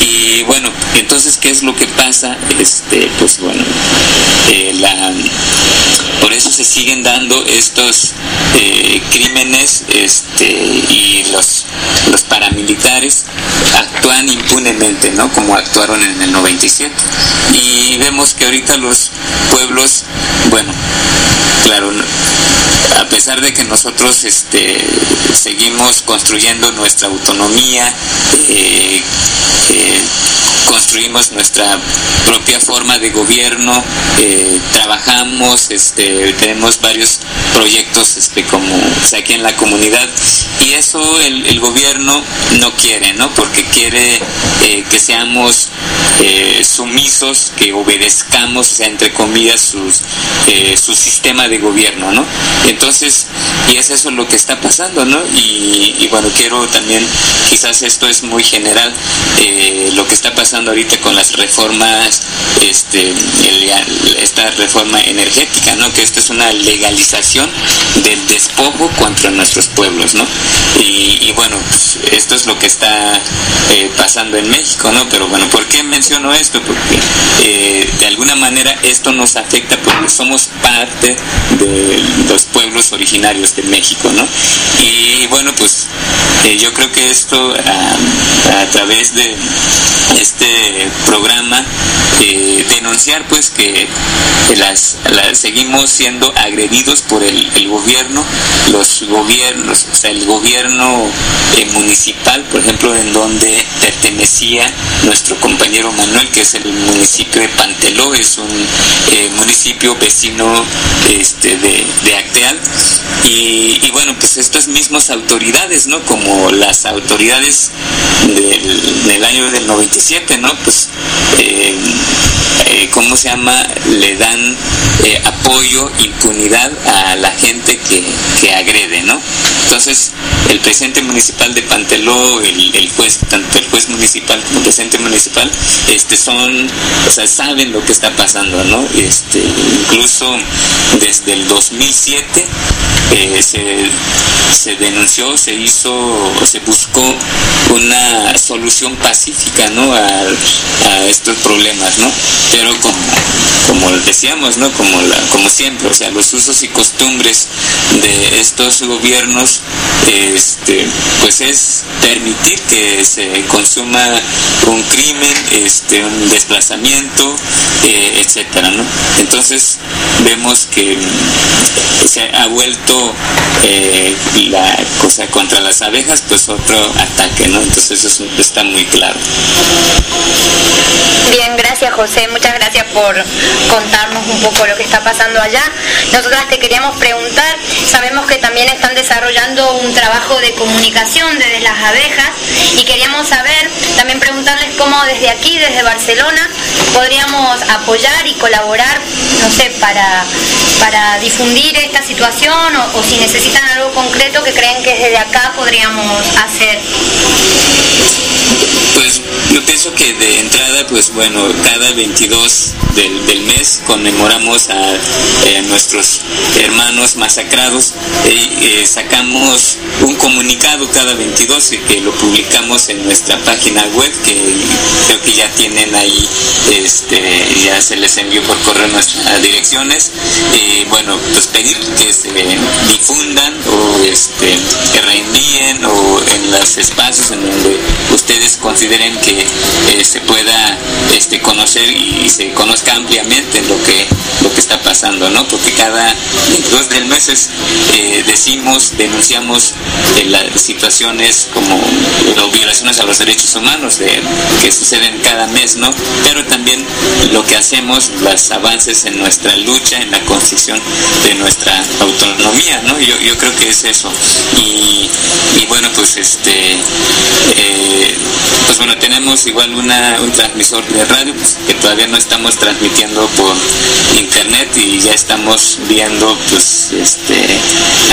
y bueno, entonces ¿qué es lo que pasa? Este, pues bueno, eh, la, por eso se siguen dando estos eh, crímenes este, y los, los paramilitares actúan impunemente, ¿no? Como actuaron en el 97. Y vemos que ahorita los pueblos, bueno, claro, a pesar de que nosotros este, seguimos construyendo nuestra autonomía, eh, construimos nuestra propia forma de gobierno, eh, trabajamos, este, tenemos varios proyectos este, como aquí en la comunidad y eso el, gobierno no quiere, ¿no? Porque quiere eh, que seamos eh, sumisos, que obedezcamos, entre comillas, su sistema de gobierno, ¿no? Entonces, y es eso lo que está pasando, ¿no? Y, bueno, quiero también, quizás esto es muy general, lo que está pasando ahorita con las reformas, este, esta reforma energética, ¿no? Que esto es una legalización del despojo contra nuestros pueblos, ¿no? Y, bueno, pues, esto es lo que está eh, pasando en México, ¿no? Pero bueno, ¿por qué menciono esto? Porque eh, de alguna manera esto nos afecta porque somos parte de los pueblos originarios de México, ¿no? Y bueno, pues eh, yo creo que esto a, a través de este programa eh, denunciar pues que las, seguimos siendo agredidos por el, gobierno los gobiernos o sea el gobierno eh, municipal por ejemplo en donde pertenecía nuestro compañero Manuel que es el municipio de Panteló es un eh, municipio vecino este de, de Acteal. Y, y bueno pues estas mismas autoridades no como las autoridades del, del año del 97 no pues eh, eh, ¿cómo se llama? Le dan eh, apoyo, impunidad a la gente que, que agrede, ¿no? Entonces, el presidente municipal de Panteló, el, el juez, tanto el juez municipal como el presidente municipal, este, son, o sea, saben lo que está pasando, ¿no? Este, incluso desde el 2007 eh, se, se denunció, se hizo, se buscó una solución pacífica, ¿no? A, estos problemas, ¿no? Pero como, como decíamos, ¿no? Como, la, como siempre, o sea, los usos y costumbres de estos gobiernos, este, pues es permitir que se consuma un crimen, este, un desplazamiento, eh, etcétera, ¿no? Entonces vemos que se ha vuelto eh, la cosa contra las abejas, pues otro ataque, ¿no? Entonces eso está muy claro. Bien, gracias José, muchas gracias por contarnos un poco lo que está pasando allá. Nosotras te queríamos preguntar, sabemos que también están desarrollando un trabajo de comunicación desde las abejas y queríamos saber, también preguntarles cómo desde aquí, desde Barcelona, podríamos apoyar y colaborar, no sé, para, para difundir esta situación o, si necesitan algo concreto que creen que desde acá podríamos hacer. Pues yo pienso que de entrada, pues bueno, cada 22 del, del mes conmemoramos a eh, nuestros hermanos masacrados y eh, sacamos un comunicado cada 22 y que lo publicamos en nuestra página web que creo que ya tienen ahí, este, ya se les envió por correo nuestras direcciones. Y bueno, pues pedir que se difundan o este, que reenvíen o en los espacios en donde ustedes consideren que eh, se pueda este, conocer y se conozca ampliamente lo que lo que está pasando ¿no? Porque cada 22 del mes es, eh, decimos, denunciamos eh, las situaciones como violaciones a los derechos humanos de- que suceden cada mes, ¿no? Pero también lo que hacemos, los avances en nuestra lucha, en la construcción de nuestra autonomía, ¿no? Yo, yo creo que es eso. Y, bueno, pues este, pues bueno, tenemos igual una, un transmisor de radio pues, que todavía no estamos transmitiendo por internet y ya estamos viendo, pues, este,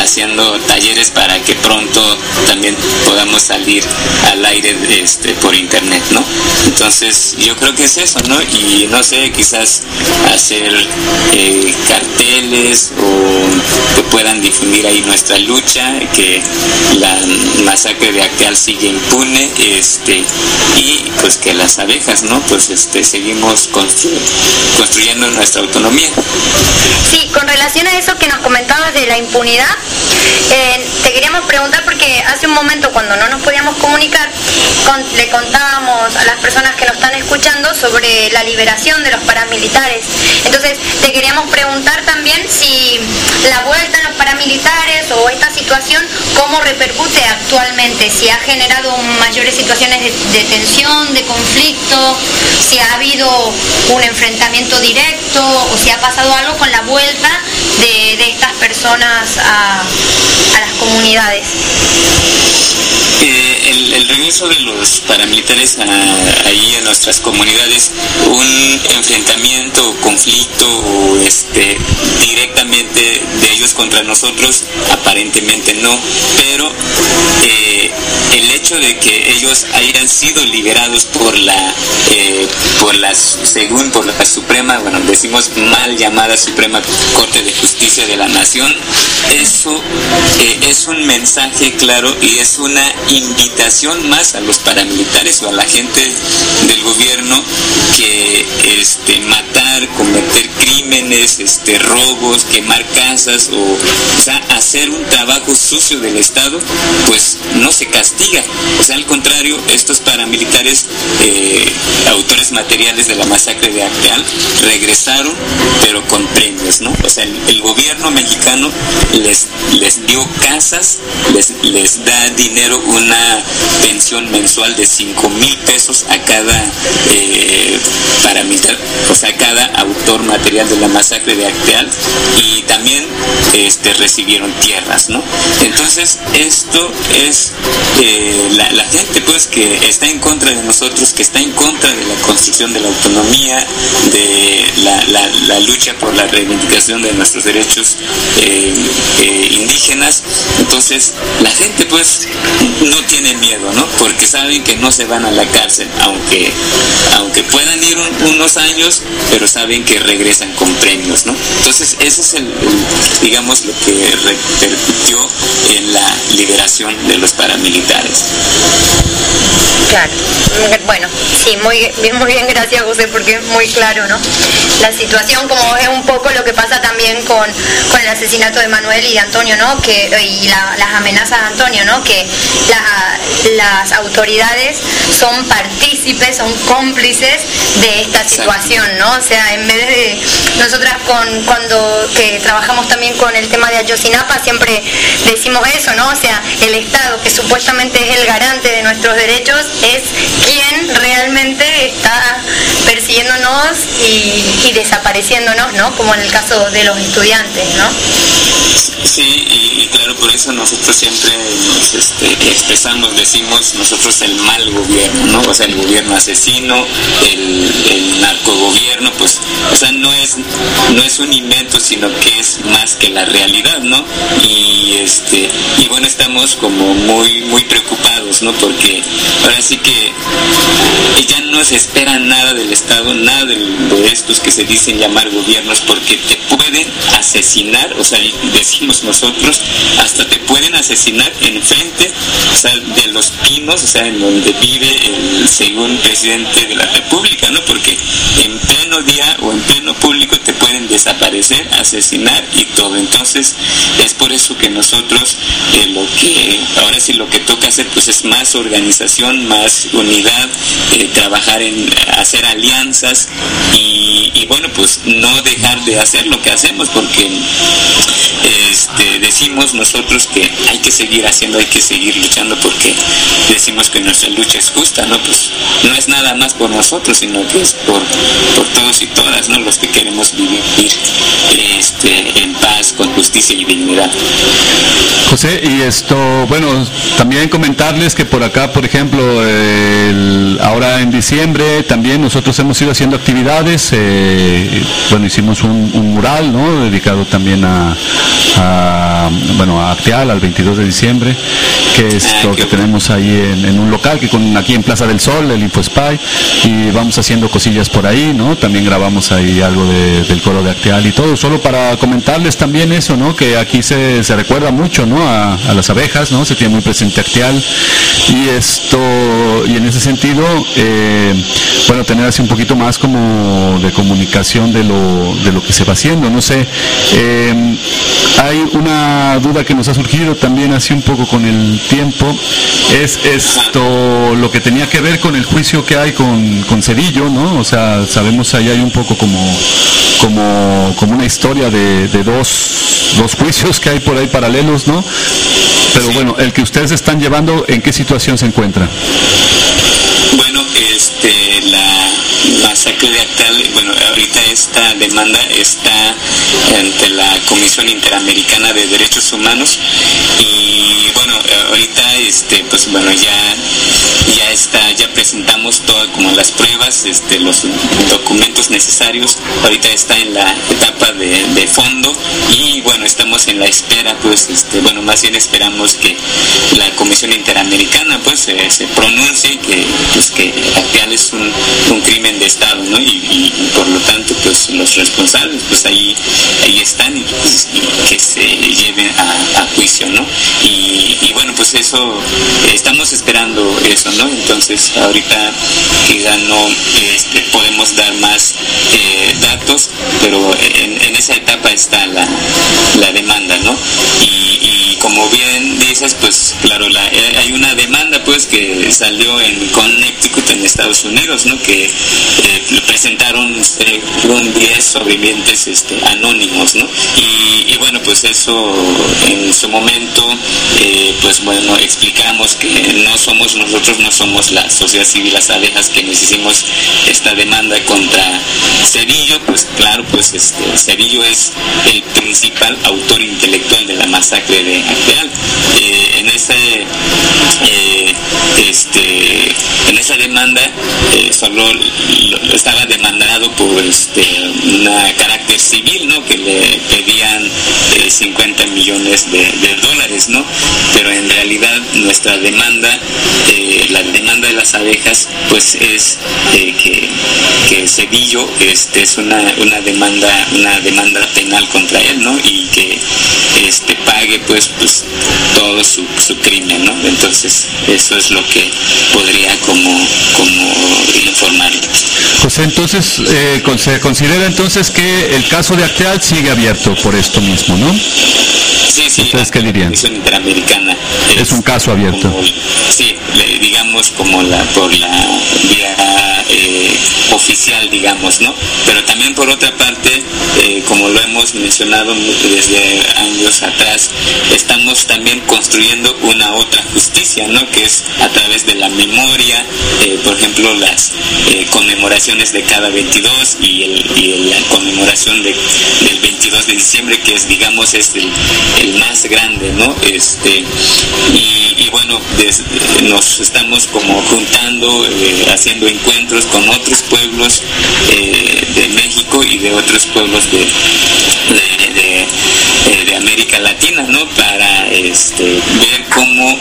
haciendo talleres para que pronto también podamos salir al aire este, por internet, ¿no? Entonces, yo creo que es eso, ¿no? Y no sé, quizás hacer eh, carteles o que puedan difundir ahí nuestra lucha, que la masacre de Acteal sigue impune, este, y pues que las abejas, ¿no? Pues este, seguimos constru- construyendo nuestra autonomía. Sí, con relación a eso que nos comentabas de la impunidad, eh, te queríamos preguntar porque hace un momento cuando no nos podíamos comunicar, le contábamos a las personas que nos están escuchando sobre la liberación de los paramilitares. Entonces, te queríamos preguntar también si la vuelta en los paramilitares o esta situación, cómo repercute actualmente, si ha generado mayores situaciones de tensión, de conflicto, si ha habido un enfrentamiento directo o si ha pasado algo con la vuelta de, de estas personas a, a las comunidades. Eh, el, regreso de los paramilitares a- ahí en nuestras comunidades, un enfrentamiento conflicto este, directamente de contra nosotros, aparentemente no, pero eh, el hecho de que ellos hayan sido liberados por la, eh, por la, según por la Suprema, bueno, decimos mal llamada Suprema Corte de Justicia de la Nación, eso eh, es un mensaje claro y es una invitación más a los paramilitares o a la gente del gobierno que este, matar, cometer crímenes, este, robos, quemar casas o, sea, hacer un trabajo sucio del Estado, pues no se castiga. O sea, al contrario, estos paramilitares, eh, autores materiales de la masacre de Acteal, regresaron, pero con premios, ¿no? O sea, el, gobierno mexicano les, les dio casas, les, les da dinero, una pensión mensual de 5 mil pesos a cada eh, paramilitar, o sea, cada autor material de la masacre de Acteal y también este, recibieron tierras, ¿no? Entonces, esto es eh, la, gente pues que está en contra de nosotros, que está en contra de la construcción de la autonomía, de la, la- lucha por la reivindicación de nuestros derechos eh, eh, indígenas. Entonces, la gente pues no tiene miedo, ¿no? Porque saben que no se van a la cárcel, aunque, aunque puedan ir un- unos años, pero saben que regresan con premios, ¿no? Entonces, ese es el, digamos, lo que repercutió en la liberación de los paramilitares. Claro, bueno, sí, muy bien, muy bien, gracias José, porque es muy claro, ¿no? La situación como es un poco lo que pasa también con, con el asesinato de Manuel y de Antonio, ¿no? Que, y la- las amenazas de Antonio, ¿no? Que la- las autoridades son partícipes, son cómplices de esta situación, ¿no? O sea, en vez de nosotras con, cuando que trabajamos también con el tema de Ayotzinapa, siempre decimos eso, ¿no? O sea, el Estado, que supuestamente es el garante de nuestros derechos, es quien realmente está persiguiéndonos y, y desapareciéndonos, ¿no? Como en el caso de los estudiantes, ¿no? Sí, y, y claro, por eso nosotros siempre nos este, expresamos, decimos nosotros el mal gobierno, ¿no? O sea, el gobierno asesino, el, el narcogobierno, pues, o sea, no es, no es un invento, sino que es más que la realidad, ¿no? Y este, y bueno, estamos como muy, muy preocupados, ¿no? Porque ahora sí que que ya no se espera nada del Estado, nada de estos que se dicen llamar gobiernos, porque te pueden asesinar, o sea, decimos nosotros, hasta te pueden asesinar enfrente, o sea, de los pinos, o sea, en donde vive el segundo presidente de la República, ¿no? Porque en pleno día o en pleno público te pueden desaparecer, asesinar y todo. Entonces es por eso que nosotros eh, lo que ahora sí lo que toca hacer pues es más organización, más unidad, eh, trabajar en hacer alianzas y, y bueno pues no dejar de hacer lo que hacemos porque este, decimos nosotros que hay que seguir haciendo, hay que seguir luchando porque decimos que nuestra lucha es justa, ¿no? Pues no es nada más por nosotros, sino que es por, por todos y todas, ¿no? Los que queremos vivir este, en paz, con justicia y dignidad. José, y esto, bueno, también comentarles que por acá, por ejemplo, ahora en diciembre también nosotros hemos ido haciendo actividades, eh, bueno, hicimos un, mural, ¿no? Dedicado también a, bueno, a Acteal, al 22 de diciembre, que es lo que tenemos ahí en, en un local, que con aquí en Plaza del Sol, el InfoSpy, y vamos haciendo cosillas por ahí, ¿no? También grabamos ahí algo de- del coro de Acteal y todo, solo para comentarles también eso, ¿no? Que aquí se, se recuerda mucho, ¿no? A, a las abejas, ¿no? Se tiene muy presente Acteal y esto, y en ese sentido, eh, bueno, tener así un poquito más como de comunicación de lo, de lo que se va haciendo, no sé. eh, hay una duda que nos ha surgido también así un poco con el tiempo, es esto, lo que tenía que ver con el juicio que hay con, con Cedillo, ¿no? O sea, sabemos ahí hay un poco como, como, como una historia de, de dos, dos juicios que hay por ahí paralelos, ¿no? Pero bueno, el que ustedes están llevando, ¿en qué situación se encuentra? Bueno, este, la masacre de Actal, ahorita esta demanda está ante la Comisión Interamericana de Derechos Humanos y bueno, ahorita este, pues bueno, ya ya ya presentamos todas como las pruebas, este, los documentos necesarios, ahorita está en la etapa de, fondo y bueno, estamos en la espera, pues, este, bueno, más bien esperamos que la Comisión Interamericana pues se, se pronuncie que pues que Acteal es un, crimen de Estado, ¿no? Y, por lo tanto pues los responsables pues ahí, ahí están y, pues, que se lleven a, a juicio, ¿no? Y, eso, estamos esperando eso, ¿no? Entonces ahorita que no este, podemos dar más eh, datos, pero en, esa etapa está la, la demanda, ¿no? Y como bien dices, pues que salió en Connecticut en Estados Unidos, ¿no? Que eh, presentaron según 10 sobrevivientes este, anónimos, ¿no? Y, bueno, pues eso en su momento, eh, pues bueno, explicamos que no somos nosotros, no somos la sociedad civil Las Abejas quienes hicimos esta demanda contra Cedillo, pues claro, pues este, es el principal autor intelectual de la masacre de Acteal. Eh, en ese eh, este en esa demanda eh, solo lo- lo estaba demandado por este una carácter civil no que le pedían eh, 50 millones de, dólares no pero en realidad nuestra demanda eh, la demanda de las abejas pues es eh, que, que Cedillo este es una, una demanda una demanda penal contra él no y que este pague pues pues todo su, crimen no entonces eso es lo que podría como como informarle José, entonces, eh, con- se considera entonces que el caso de Acteal sigue abierto por esto mismo, ¿no? Sí, sí, ¿Ustedes qué dirían? Comisión Interamericana. Es un caso abierto. como- sí, le- digamos como la por la vía eh, oficial, digamos, ¿no? Pero también por otra parte, eh, como lo hemos mencionado desde años atrás, estamos también construyendo una otra justicia, ¿no? Que es a través de la memoria, eh, por ejemplo, las eh, conmemoraciones de cada 22 y, el, la conmemoración de- del 22 de diciembre, que es, digamos, es el, más grande, ¿no? Este, y, bueno, nos estamos como juntando, haciendo encuentros con otros pueblos México y de otros pueblos de, de, de, América Latina, ¿no? Para este, ver cómo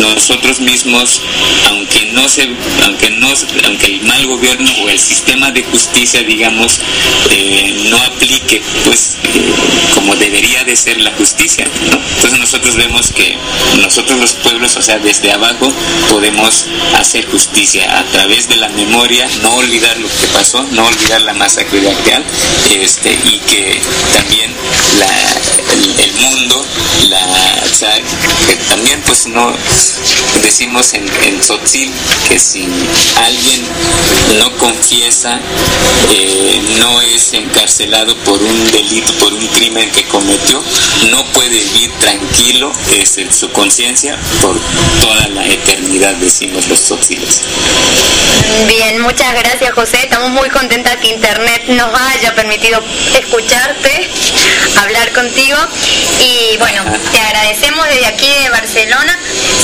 nosotros mismos, aunque no se, aunque no, aunque el mal gobierno o el sistema de justicia, digamos, eh, no aplique, pues, eh, como debería de ser la justicia. Entonces nosotros vemos que nosotros los pueblos, o sea, desde abajo podemos hacer justicia a través de la memoria, no olvidar lo que pasó, no olvidar la masacre de este, y que también la, el mundo, la, o también pues no decimos en, en Tzotzil que si alguien no confiesa, eh, no es encarcelado por un delito, por un crimen que cometió, no puede vivir tranquilo es en su conciencia por toda la eternidad, decimos los tzotziles. Bien, muchas gracias José. Estamos muy contentas que Internet nos haya permitido escucharte, hablar contigo. Y bueno, te agradecemos desde aquí de Barcelona.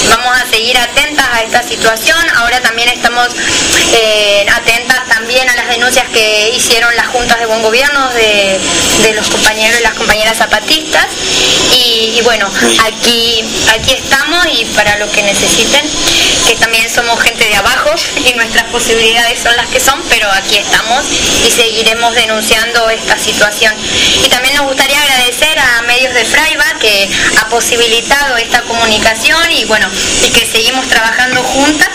Vamos a seguir atentas a esta situación. Ahora también estamos eh, atentas también a las denuncias que hicieron las juntas de buen gobierno de, los compañeros y las compañeras zapatistas. Y, bueno, aquí, aquí estamos y para lo que necesiten, que también somos gente de abajo y nuestras posibilidades son las que son, pero aquí estamos y seguiremos denunciando esta situación. Y también nos gustaría agradecer a Medios de Fraiba que ha posibilitado esta comunicación y bueno, y que seguimos trabajando juntas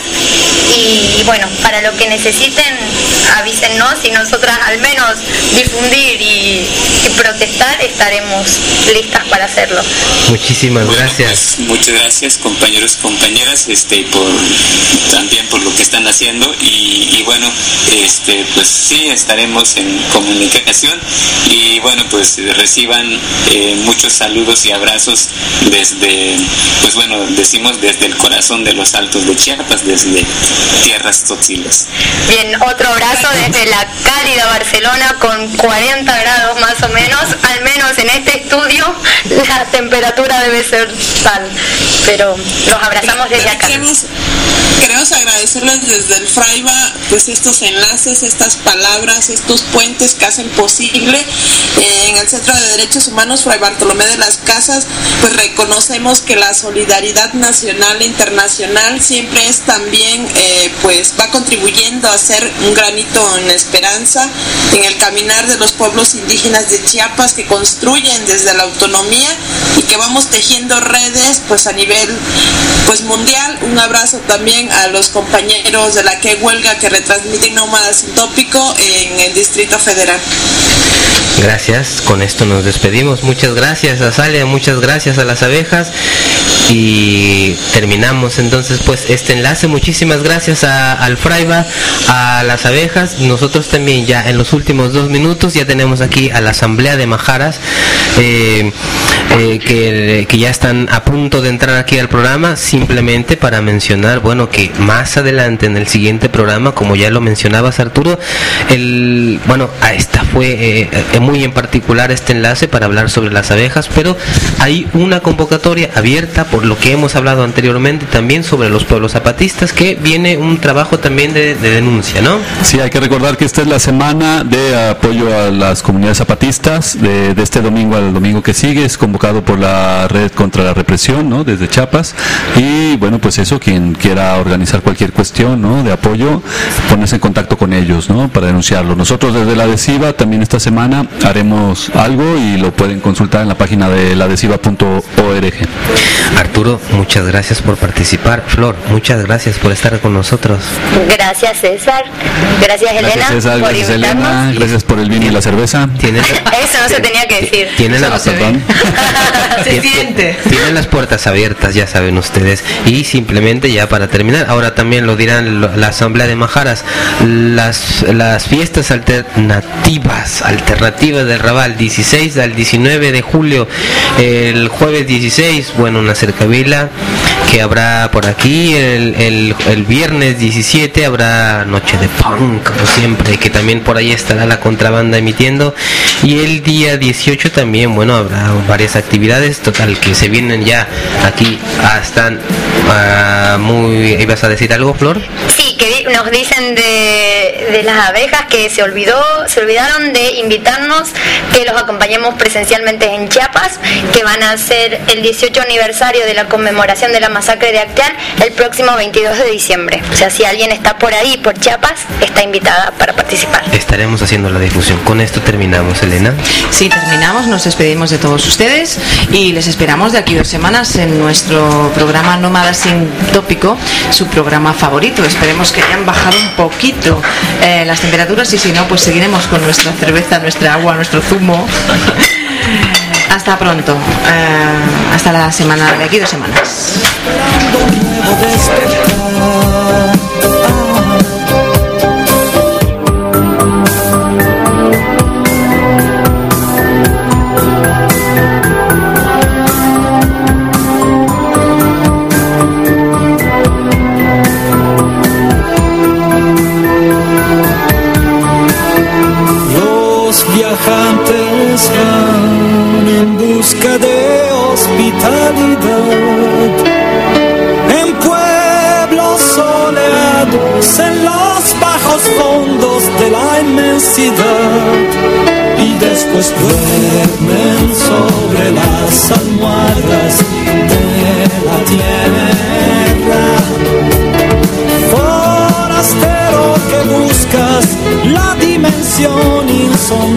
y, y bueno, para lo que necesiten avísennos y nosotras al menos difundir y, y protestar estaremos listas para hacerlo. Muchísimas Bueno, gracias. pues, muchas gracias compañeros, compañeras, este, por también por lo que están haciendo y, y bueno, este, pues sí estaremos en comunicación y bueno, pues reciban eh, muchos saludos y abrazos desde, pues bueno, decimos desde el corazón de los Altos de Chiapas, desde tierras tzotziles. Bien, otro abrazo desde la cálida Barcelona con 40 grados más o menos, al menos en este estudio la temperatura debe ser tal, pero los abrazamos desde acá. Queremos, queremos agradecerles desde el Fraiba pues estos enlaces, estas palabras, estos puentes que hacen posible. Eh, en el Centro de Derechos Humanos Fray Bartolomé de las Casas pues reconocemos que la solidaridad nacional e internacional siempre es también eh, pues va contribuyendo a ser un granito en esperanza en el caminar de los pueblos indígenas de Chiapas que construyen desde la autonomía y que vamos tejiendo redes pues a nivel pues mundial. Un abrazo también a los compañeros de la que huelga que retransmiten Nómada Sin Tópico en el Distrito Federal. Gracias, con esto nos despedimos. Muchas gracias a Salia, muchas gracias a las abejas y terminamos entonces pues este enlace. Muchísimas gracias a, al Fraiba, a las abejas. Nosotros también ya en los últimos dos minutos ya tenemos aquí a la Asamblea de Majaras eh, eh, que, que ya están a punto de entrar aquí al programa simplemente para mencionar, bueno, que más adelante en el siguiente programa, como ya lo mencionabas Arturo, el, bueno, a esta fue eh, eh, muy en particular este enlace para hablar sobre las abejas, pero hay una convocatoria abierta por lo que hemos hablado anteriormente también sobre los pueblos zapatistas, que viene un trabajo también de, de denuncia, ¿no? Sí, hay que recordar que esta es la semana de apoyo a las comunidades zapatistas, de, este domingo al domingo que sigue, es convocado por la Red contra la Represión, ¿no? Desde Chiapas. Y bueno, pues eso, quien quiera organizar cualquier cuestión, ¿no? De apoyo, ponerse en contacto con ellos, ¿no? Para denunciarlo. Nosotros desde la adhesiva también esta semana haremos algo y lo pueden consultar en la página de laadhesiva.org. Arturo, muchas gracias por participar. Flor, muchas gracias por estar con nosotros. Gracias César, gracias Elena Gracias César, por gracias invitarnos. Elena, gracias por el vino y la cerveza. Tienen, Eso no se tenía que decir. tienen la- Perdón. Se siente. Tienen las puertas abiertas, ya saben ustedes. Y simplemente ya para terminar, ahora también lo dirán la Asamblea de Majaras, las, las fiestas alternativas, alternativas del Raval, 16 al 19 de julio, el jueves 16, bueno, una cercavila que habrá por aquí, el, el, el viernes 17 habrá Noche de Punk, como siempre, que también por ahí estará la contrabanda emitiendo. Y el día 18 también, bueno, habrá varias actividades, total, que se vienen ya aquí, ah, están ah, muy... ¿Ibas a decir algo, Flor? Sí, que di- nos dicen de, de las abejas que se olvidó, se olvidaron de invitarnos que los acompañemos presencialmente en Chiapas, que van a ser el 18 aniversario de la conmemoración de la masacre de Acteal el próximo 22 de diciembre. O sea, si alguien está por ahí, por Chiapas, está invitada para participar. Estaremos haciendo la difusión. Con esto terminamos, Elena. Sí, terminamos, nos despedimos de todos ustedes y les esperamos de aquí dos semanas en nuestro programa Nómada Sin Tópico, su programa favorito. Esperemos que hayan bajado un poquito eh, las temperaturas y si no, pues seguiremos con nuestra cerveza, nuestra agua, nuestro zumo. Hasta pronto, eh, hasta la semana de aquí dos semanas. En busca de hospitalidad. En pueblos soleados, en los bajos fondos de la inmensidad. Y después duermen sobre las almohadas de la tierra forastero que buscas la dimensión insondable.